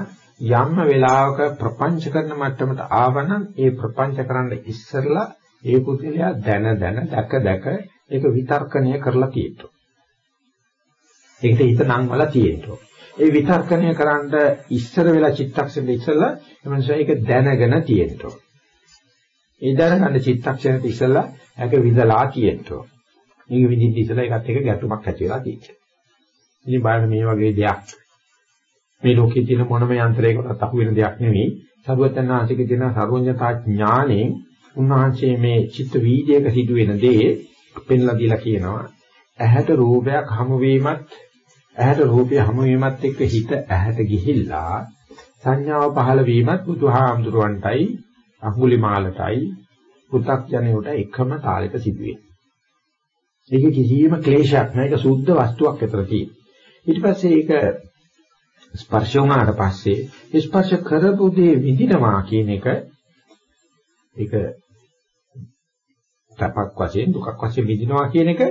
යම්ම වෙලාවක ප්‍රපංච කරන මට්ටමට ආවනම් ඒ ප්‍රපංච කරන්න ඉස්සරලා ඒ පුද්ගලයා දැන දැන දැක දැක ඒක විතර්කණය කරලා තියෙනවා. ඒකට හිත නම් වල තියෙනවා. ඒ විතර්කණය කරන්න ඉස්සර වෙලා චිත්තක්ෂණය ඉස්සලා එමන්සයි ඒක දැනගෙන තියෙනවා. ඒ දැනගන්න චිත්තක්ෂණයට ඉස්සලා ඒක විදලා තියෙනවා. මේක විදිහට ඉස්සලා ඒකත් එක ගැටුමක් ඇති වෙලා තියෙනවා. ඉතින් බලන්න මේ වගේ දෙයක් මේ ලෝකයේ තියෙන මොනම යන්ත්‍රයකටත් අහු වෙන දෙයක් නෙවෙයි. සරුවචනාංශිකේ තියෙන සර්වඥතා ඥාණයෙන් උන්වහන්සේ මේ චිත්ත වීජයක සිදුවෙන දේ පෙන්ලා දීලා කියනවා. ඇහැට රූපයක් හමු වීමත් ඇහැට රූපය හමු වීමත් එක්ක හිත ඇහැට ගිහිල්ලා සංඥාව පහළ වීමත් බුදුහාමුදුරන්ටයි අඟුලිමාලටයි පු탁ජනයට එකම තාලෙක සිදුවේ. ඒක කිසියම් ක්ලේශයක් නෑ ඒක සුද්ධ වස්තුවක් විතර තියෙන. ඊට පස්සේ ඒක ස්පර්ශ වුණාට පස්සේ ස්පර්ශ කරපු දේ විඳිනවා කියන එක ඒක තපක් වශයෙන් දුකක් වශයෙන් විඳිනවා කියන එක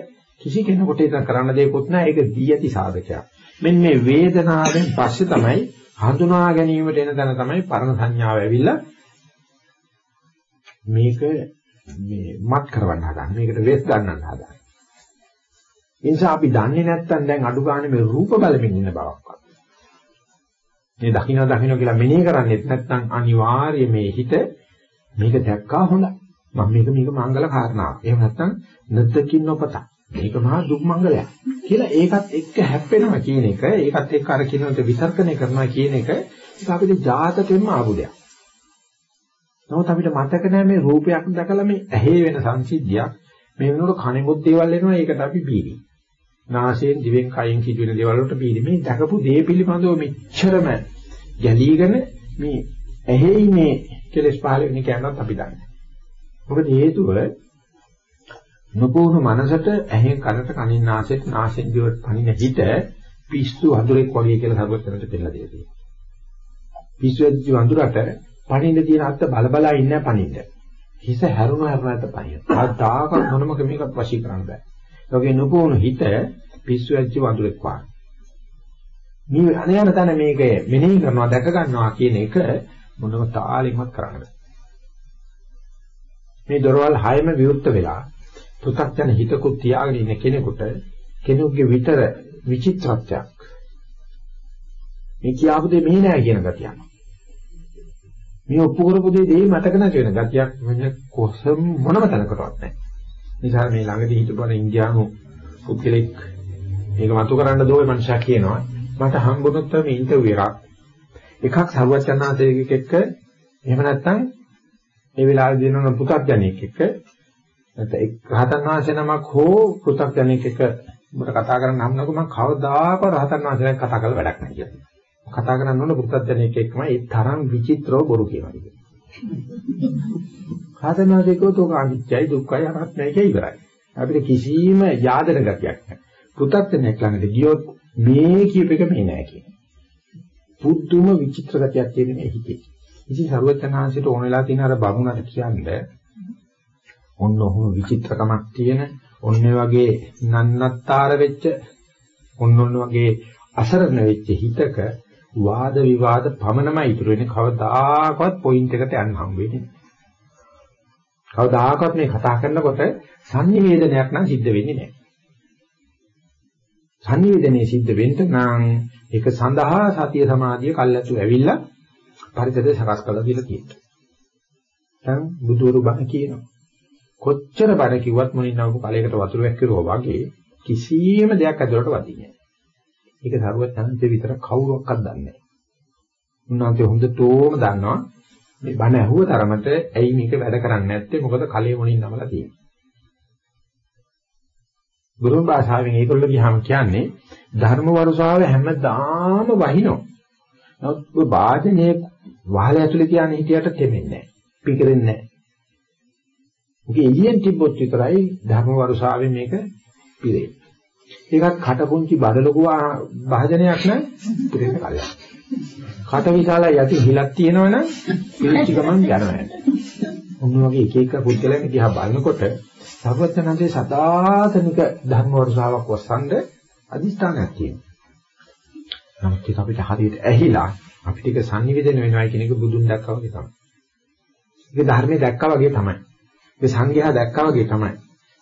කිසි කෙනෙකුට ඒක කරන්න දෙයක්වත් නැහැ ඒක දී ඇති සාධකයක්. මෙන්න මේ වේදනාවෙන් පස්සේ තමයි හඳුනා ගැනීමට එන තැන තමයි පරණ සංඥාව ඇවිල්ලා මේක මේ මත් කරවන්න හදන. මේකට වෙස් ගන්නන්න හදන. ඒ නිසා අපි දන්නේ නැත්නම් දැන් අඩු ගන්න මේ රූප බලමින් ඉන්න බවක්වත්. මේ දකින්න දකින්න කියලා මෙනෙහි කරන්නේත් නැත්නම් අනිවාර්ය මේ හිත මේක දැක්කා හොඳයි. මම මේක මේක මංගල කාරණාවක්. එහෙම නැත්නම් නැද්දකින් නොපත. මේක මහා දුක් මංගලයක්. කියලා ඒකත් එක්ක හැප්පෙනවා කියන එක, ඒකත් එක්ක අර කිනොට විතර්කණය කරනවා කියන එක ඒක අපිට ජාතකෙන්ම ආපු දෙයක්. නමුත් අපිට මතක නැහැ මේ රූපයක් දැකලා මේ ඇහි වෙන සංසිද්ධියක් මේ වෙනකොට කණෙමුත් දේවල් එනවා ඒකට අපි බීරි. නාසයෙන් දිවෙන් කයෙන් සිදුවෙන දේවල් වලට බීරි. මේ දැකපු දේ පිළිබඳව මෙච්චරම ගැලීගෙන මේ ඇහි මේ කෙලස් පහල වෙන කියනවත් අපි දන්නේ. මොකද හේතුව නුපුහුණු මනසට ඇහෙන් කනට කනින් නාසයට නාසයෙන් දිවට පනින හිත පිස්සු වඳුරෙක් වගේ කියලා සර්වඥන්ට පෙන්නලා දෙනවා. පිස්සු ඇද්දි වඳුරට පනින්න තියෙන අත්ත බල බල ඉන්නේ පනින්න. හිස හැරුණු හැරුණාට පනින්න. ආදාක මොනම කෙනෙක්වත් වශී කරන්න බෑ. ඒකේ නුපුහුණු හිත පිස්සු ඇද්දි වඳුරෙක් වගේ. මේ අනයන තන මේක මෙනෙහි කරනවා දැක ගන්නවා කියන එක මොනම තාලෙකවත් කරන්න බෑ. මේ දොරවල් හයම විවුර්ත වෙලා පු탁ජන හිතකුත් තියාගෙන ඉන්න කෙනෙකුට කෙනෙකුගේ විතර විචිත්‍රත්වයක්. මේ කියාපු දෙ මෙහි නෑ කියන ගතියක්. මේ ඔප්පු කරපු දෙ දෙයි මතක නැති වෙන ගතියක් වෙන කොසම් මොනම තැනකටවත් නැහැ නිසා මේ ළඟදී හිටපුවන ඉන්දියානු පුද්ගලෙක් මේක මතු කරන්න දෝවේ මනුෂයා කියනවා. මට හම්බුනොත් මේ ඉන්ටර්විව් එකක්. එකක් සර්වචනාතේක එක්ක එහෙම නැත්නම් මේ වෙලාවේ දෙනවන පු탁ජනෙක් එක්ක නැත්නම් එක් රහතන් වහන්සේ නමක් හෝ පු탁ජනෙක් එක්ක උඹට කතා කරන්න හම්නකො මම කවදාකවත් රහතන් වහන්සේලා කතා කරලා වැඩක් නැහැ කියලා. කතා කරන්න ඕන පුත්තජනෙක් එක්කමයි ඒ තරම් විචිත්‍රව බොරු කියනවා. රහතන් වහන්සේ කෝතෝ කාංචයි දුක්ඛයි අනාත්මයි කිය ඉවරයි. අපිට කිසිම යාදන ගතියක් නැහැ. පුත්තජනෙක් ළඟට ගියොත් මේ කියප එක මේ නෑ කියන. පුදුම විචිත්‍ර ගතියක් තියෙන මේ හිතේ. ඉතින් සරුවචනාංශයට ඕන වෙලා තියෙන අර බමුණට කියන්නේ ඔන්න ඔහොම විචිත්‍රකමක් තියෙන ඔන්න වගේ නන්නත්තර වෙච්ච ඔන්න ඔන්න වගේ අසරණ වෙච්ච හිතක වාද විවාද පමණමයි ඉතුරු වෙන්නේ. කවදාකවත් පොයින්ට් එකට යන්න හම් වෙන්නේ කවදාකවත් මේ කතා කරනකොට sannivedanayak නම් සිද්ධ වෙන්නේ නැහැ. sannivedanaye සිද්ධ වෙන්න නම් ඒක සඳහා සතිය සමාධිය කල්ැතු ඇවිල්ලා පරිසරය සකස් කරලා දීලා තියෙනවා දැන් බුදුවරු බණ කියනවා කොච්චර බණ කිව්වත් මොනින් නවපු කලයකට වතුර වැක්කිරුවා වගේ කිසියම් දෙයක් ඇතුළට වදින්නේ නැහැ. ඒක සරුවත් අන්තේ විතර කවුරක්වත් දන්නේ නැහැ. උන්වහන්සේ හොඳටම දන්නවා මේ බණ ඇහුව තරමට ඇයි මේක වැඩ කරන්නේ නැත්තේ මොකද කලයේ මොනින් නමලා තියෙන්නේ. ගුරු භාෂාවෙන් ඒකවල ගියාම කියන්නේ ධර්ම වරුසාව හැමදාම වහිනවා. නමුත් වාදනේ වහල ඇතුලේ තියාගෙන හිටියට තෙමෙන්නේ නැහැ. පිකරෙන්නේ නැහැ. උගේ එළියෙන් තිබ්බොත් විතරයි ධර්ම වරුසාවෙන් මේක පිරෙන්නේ. ඒකත් කටපුංචි බඩලොකු භාජනයක් නම් පිරෙන්න කලින්. කට විශාලයි යටි හිලක් තියෙනවනම් පිළිච්ච ගමන් යනවා. උන් වගේ එක එක පුද්ගලයන් දිහා බලනකොට සර්වඥාන්සේ සදාතනික ධර්ම වර්ෂාවක් වසන්ඩ අදිස්ථානයක් තියෙනවා. නමුත් ඒක අපිට හරියට ඇහිලා අපිට ඒක sannivedana වෙනවා කියන එක බුදුන් දැක්කා වගේ තමයි. ඒක ධර්මයේ දැක්කා වගේ තමයි. ඒ සංඝයා දැක්කා වගේ තමයි.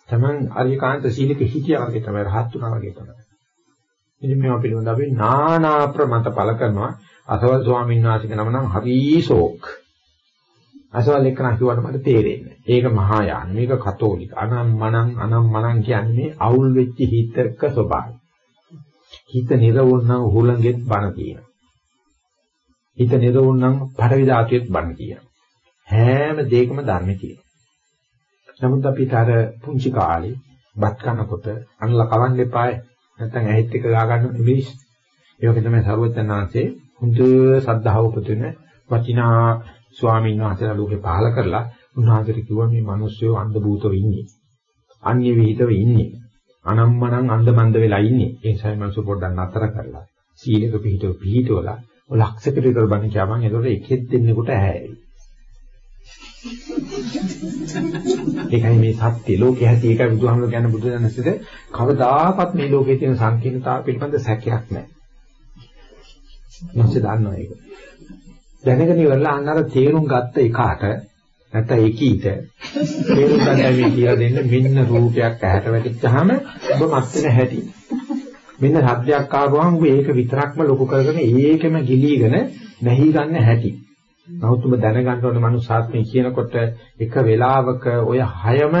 Taman අරියකාන්ත සීලක හිටියා වගේ තමයි රහත් වුණා වගේ තමයි. ඉතින් මේවා පිළිබඳව අපි නානා ප්‍රමත පළ කරනවා. අසවල් ස්වාමීන් වහන්සේගේ නම නම් හරිසෝක්. අසවල් එක්කන කිව්වට මට තේරෙන්නේ. ඒක මහායාන. මේක කතෝලික. අනම්මනං අනම්මනං කියන්නේ මේ අවුල් වෙච්ච හිතක ස්වභාවය. හිත නිරවුල් නම් හුලඟෙත් බණ කියනවා. හිත නිරවුල් නම් පඩවි ධාතුවෙත් බණ කියනවා. හැම දෙයකම ධර්ම කියනවා. නමුත් අපිට අර පුංචි කාලේ බත් කනකොට අනලා කවන්න එපායි. නැත්තම් ඇහිත් එක ගා ගන්න නෙවෙයි. ඒක තමයි සරුවචනාංශේ හුඳ සද්ධාව උපදින වචිනා ස්වාමීන් වහන්සේලා ලෝකේ පහල කරලා උන්වහන්සේට කිව්වා මේ මිනිස්සු අන්ධ භූතව ඉන්නේ. අන්‍ය විහිදව ඉන්නේ. අනම්මනම් අන්ධමන්ද වෙලා ඉන්නේ. ඒ නිසා මනස පොඩ්ඩක් නතර කරලා සීලක පිහිටව පිහිටවලා ඔය ලක්ෂයකට විතර බණ කියපන් ඒකට එකෙක් දෙන්නෙකුට ඇහැයි. ඒකයි මේ සත්‍ය ලෝකයේ ඇති ඒකයි බුදුහාමුදුර කියන්නේ බුදුදහමෙන්ද කවදාකවත් මේ ලෝකයේ තියෙන සංකීර්ණතාව පිළිබඳ සැකයක් නැහැ. මොකද දන්නවා ඒක. දැනගෙන ඉවරලා අන්නර තේරුම් ගත්ත එකාට නැත්නම් එකීට තේරුම් ගන්න මේ කියලා දෙන්න මෙන්න රූපයක් ඇහැට වැටිච්චාම ඔබ මත් වෙන හැටි. මෙන්න සත්‍යයක් ආවම ඔබ ඒක විතරක්ම ලොකු කරගෙන ඒකෙම ගිලීගෙන නැහි ගන්න හැටි. නමුත් ඔබ දැනගන්න ඕනේ මනුස්සාත්මය කියනකොට එක වෙලාවක ඔය හයම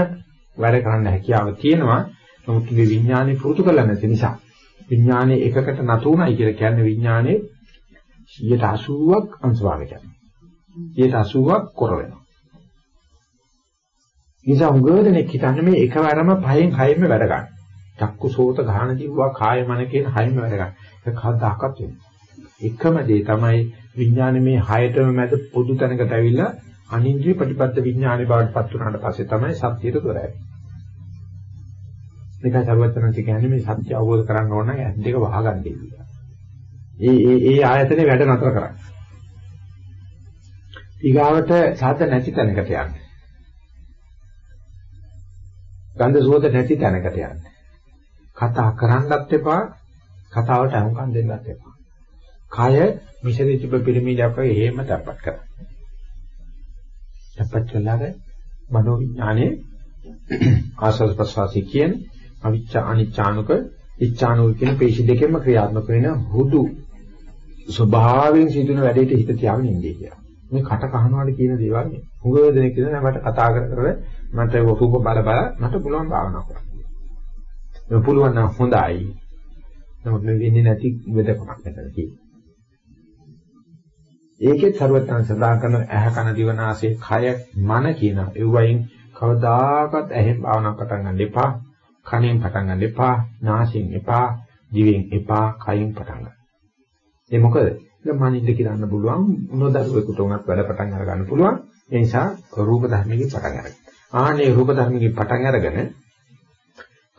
වැඩ කරන්න හැකියාව තියෙනවා. නමුත් මේ විඥානේ පුරුදු කරලා නැති නිසා විඥානේ එකකට නතුණයි කියලා කියන්නේ විඥානේ 180ක් අංශභාගයක්. 180ක් කර වෙනවා. නිසා උගදෙනෙක් හිතන්නේ මේ එකවරම පහෙන් හයෙම වැඩ ගන්න. චක්කු සෝත ගාහන ජීවවා කාය මන කියන හයෙම වැඩ ගන්න. ඒක කවදාකවත් වෙන්නේ. එකම දේ තමයි විඥානයේ හයතම මැද පොදු තැනකට ඇවිල්ලා අනින්ද්‍රිය ප්‍රතිපද විඥානේ බවට පත් වුණාට පස්සේ තමයි සත්‍යයට දොර මේකයි සර්වඥාන්ති කියන්නේ මේ සත්‍ය අවබෝධ කරගන්න ඕන නම් ඇස් දෙක වහගන්නයි කියලා. ඒ ඒ ඒ ආයතනේ වැඩ නතර කරන්න. ඊගාවට සාද නැති තැනකට යන්න. ගන්ධ සුවඳ නැති තැනකට යන්න. කතා කරන්නත් එපා, කතාවට අහුම්කම් දෙන්නත් එපා. කය මිශ්‍රිත තිබ පිරමීඩයක් වගේ එහෙම තැපත් කරන්න. තැපත් කළාද මනෝ විඥානේ ආස්වාද ප්‍රසවාසී කියන අවිච්ඡා අනිච්ඡානුක ඉච්ඡානුක කියන පේශි දෙකෙන්ම ක්‍රියාත්මක වෙන හුදු ස්වභාවයෙන් සිදුන වැඩේට හිත තියාගෙන ඉන්නේ කියලා. මේ කට කහනවාට කියන දේවල් නේ. හුඟ දෙනෙක් කියන මට කතා කර කර මට රූප බල බල මට පුළුවන් භාවනා කරන්න. මේ පුළුවන් නම් හොඳයි. නමුත් මේ වෙන්නේ නැති වෙදකමක් නැතන කියන්නේ. ඒකෙත් ਸਰවඥයන් සදා කරන ඇහ කන දිව නාසය කය මන කියන ඒවයින් කවදාකවත් ඇහෙන් භාවනා පටන් ගන්න එපා. කනෙන් පටන් ගන්න එපා. නාසයෙන් එපා. දිවෙන් එපා. කයින් පටන් ගන්න. ඒ මොකද? ඒක මනින්ද කියන්න පුළුවන් නොදරුවෙකුට උනත් වැඩ පටන් අර ගන්න පුළුවන්. ඒ නිසා රූප ධර්මයේ පටන් අරගන්න. ආනේ රූප ධර්මයේ පටන් අරගෙන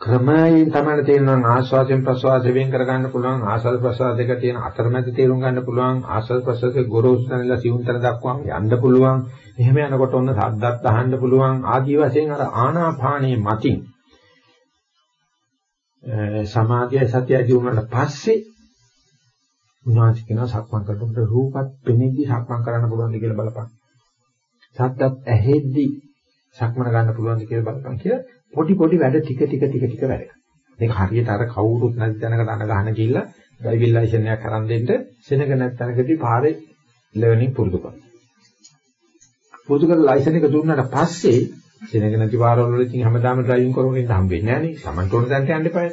ක්‍රමයෙන් තමයි තේරෙනවා ආස්වාදයෙන් ප්‍රසවාසයෙන් වෙන් කර ගන්න පුළුවන් ආස්වාද ප්‍රසවාස දෙක තියෙන අතරමැද තේරුම් ගන්න පුළුවන් ආස්වාද ප්‍රසවාසයේ ගොරෝසු තැනලා සිවුම් තැන දක්වාම යන්න පුළුවන් එහෙම යනකොට ඔන්න සද්දත් අහන්න පුළුවන් ආදී වශයෙන් අර ආනාපානයේ මතින් සමාධිය සතිය දිනුනට පස්සේ උන්වහන්සේ කියනවා සක්මන් කරනකොට රූපත් පෙනෙද්දි සක්මන් කරන්න පුළුවන්ද කියලා බලපන්. සද්දත් ඇහෙද්දි සක්මන ගන්න පුළුවන්ද කියලා බලපන් කියලා පොඩි පොඩි වැඩ ටික ටික ටික ටික වැඩ. මේක හරියට අර කවුරුත් නැති තැනකට අන ගහන ගිහිල්ලා ඩ්‍රයිවිං ලයිසන් එකක් අරන් දෙන්න සෙනග නැති තැනකදී පාරේ ලර්නින් පුරුදු කරනවා. පුරුදු කරලා ලයිසන් එක දුන්නාට පස්සේ සෙනග නැති පාරවල වල ඉතින් හැමදාම ඩ්‍රයිවිං කරනකොට හම්බෙන්නේ නැහැ නේ. Taman තෝරන තැනට යන්න එපා.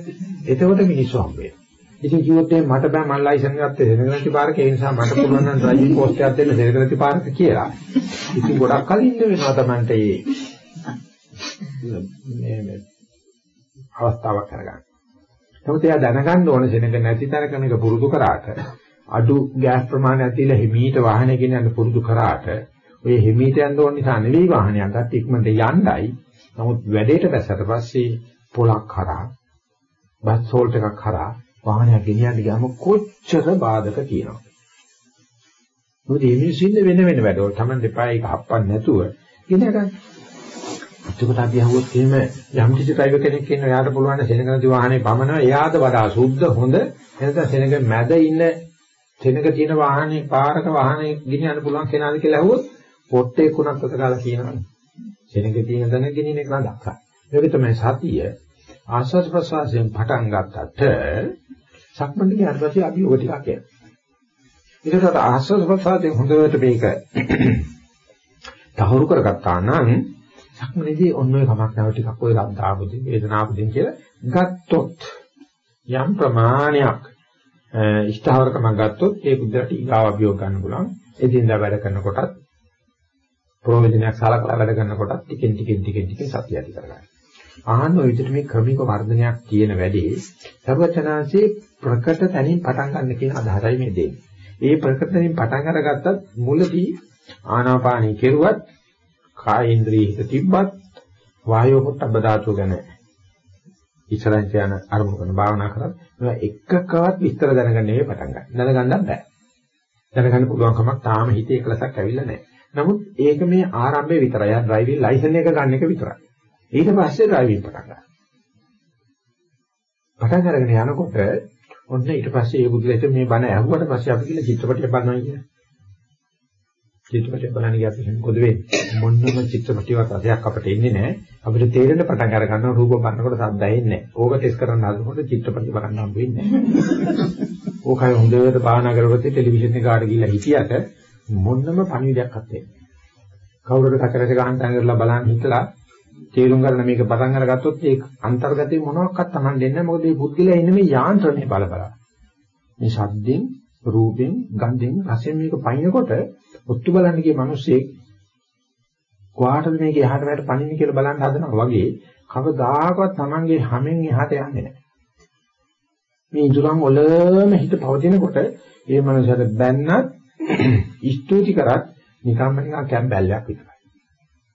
එතකොට මිනිස්සු හම්බෙන්නේ. ඉතින් කිව්වොත් එහෙනම් මට බෑ මම ලයිසන් ගත්තේ සෙනගනති පාරක ඒ නිසා මට පුළුවන් නම් ඩ්‍රයිවිං පෝස්ට් එකක් දෙන්න සෙනගනති පාරක කියලා. ඉතින් ගොඩක් කලින් ඉන්න වෙනවා Tamante මේ මේ අවස්ථාවක් කරගන්න. නමුත් එයා දැනගන්න ඕනේ සෙනග නැති තරක මේක පුරුදු කරාට අඩු ගෑස් ප්‍රමාණයක් තියලා හිමීට වාහනේ ගෙනියන්න පුරුදු කරාට ඔය හිමීට යන්න ඕන නිසා නෙවෙයි වාහනයක් ගත්ත ඉක්මනට යන්නයි. නමුත් වැඩේට දැස්සට පස්සේ පොලක් කරා බස් හෝල්ට් එකක් කරා වාහනයක් ගෙනියන්න ගියාම කොච්චර බාධක තියෙනවද? මොකද මේ මිනිස්සුන් වෙන වෙන වැඩවල Taman දෙපා එක හප්පන්න නැතුව ගෙන ගන්න. එතකොට අපි අහුවොත් එහෙම යම් කිසි ඩ්‍රයිවර් කෙනෙක් ඉන්න එයාට පුළුවන් සෙනගනදි වාහනේ පමනව එයාද වඩා සුද්ධ හොඳ එනත සෙනග මැද ඉන්න සෙනග තියෙන වාහනේ පාරක වාහනේ ගෙනියන්න පුළුවන් කෙනාද කියලා අහුවොත් පොට්ටේ කුණක් අත ගාලා කියනවා. සෙනග තියෙන තැන ගෙනියන එක නම් දක්කා. ඒක තමයි සතිය. ආස්වාද ප්‍රසවාසයෙන් පටන් ගත්තට සක්මන්ට ගියාට පස්සේ අපි ඔය ටිකක් එනවා. ඒකට ආස්වාද ප්‍රසවාසයෙන් හොඳට මේක තහවුරු කරගත්තා නම් සක්මනේදී ඔන්න ඔය කමක් නැව ටිකක් ඔය රද්දාපුදින් වේදනාපුදින් කියලා ගත්තොත් යම් ප්‍රමාණයක් ඉෂ්ඨාවරකමක් ගත්තොත් ඒ බුද්ධට ඊගාව අභියෝග ගන්න පුළුවන්. එදින්දා වැඩ කරනකොටත් ප්‍රෝවිදනයක් සලකලා වැඩ කරනකොටත් ටිකෙන් ටිකෙන් ටිකෙන් ටිකෙන් සතිය ඇති කරගන්න. ආහන ඔය විදිහට මේ ක්‍රමික වර්ධනයක් තියෙන වැඩේ සර්වචනාංශේ ප්‍රකට තැනින් පටන් ගන්න කියන අදහසයි මේ දෙන්නේ. ඒ ප්‍රකට තැනින් පටන් අරගත්තත් මුලදී ආනාපානී කෙරුවත් කායේන්ද්‍රී හිත තිබ්බත් වායෝ පොට්ටබ්බ ධාතුව ගැන ඉස්සරහින් යන අරමුණු කරන භාවනා කරත් ඒවා එකකවත් විස්තර දැනගන්න නෙවෙයි පටන් ගන්න. දැනගන්නත් බෑ. දැනගන්න පුළුවන් කමක් තාම හිතේ එකලසක් ඇවිල්ලා නැහැ. නමුත් ඒක මේ ආරම්භය විතරයි. ආ ඩ්‍රයිවිං ලයිසන් එක ගන්න එක විතරයි. ඊට පස්සේ ඩ්‍රයිවිං පටන් ගන්නවා. පටන් අරගෙන යනකොට ඔන්න ඊට පස්සේ ඒ බුදුලෙට මේ බණ ඇහුවට පස්සේ අපි කියලා චිත්‍රපටිය බලනවා කියන. චිත්‍රපටිය බලන්න ගියාට මොකද වෙන්නේ? මොන්නම චිත්‍රපටියක් රසයක් අපිට එන්නේ නැහැ. අපිට තේරෙන්න පටන් අර ගන්නවා රූප බලනකොට සද්ද ඇහෙන්නේ නැහැ. ඕක ටෙස්ට් කරන්න හදනකොට චිත්‍රපටිය බලන්න හම්බ වෙන්නේ නැහැ. ඕකයි හොඳට භාවනා කරගත්තේ ටෙලිවිෂන් එක කාට ගිහිල්ලා හිටියට මොන්නම පණිවිඩයක් අත්තේ නැහැ. කවුරුද කතරට ගහන්න තැනකට බලන්න හිතලා තේරුම් ගන්න මේක පටන් අරගත්තොත් ඒ අන්තර්ගතේ මොනවාක්වත් Taman දෙන්නේ මොකද මේ පුද්ගලයා ඉන්නේ මේ යාන්ත්‍රණය බල බල. මේ ශබ්දෙන්, රූපෙන්, ගන්ධෙන්, රසෙන් මේක පයින්නකොට ඔත්තු බලන්න ගිය මිනිස්සෙක් කොහාටද මේක එහාට වැට පනින්නේ කියලා බලන්න හදනවා වගේ කවදාකවත් Tamanගේ හැමෙන් එහාට යන්නේ නැහැ. මේ ඉදurang වලම හිත පවතිනකොට ඒ මනසට බැන්නත් ස්තුති කරත් නිකම්ම නිකන් කැම්බැල්ලයක් විතරයි.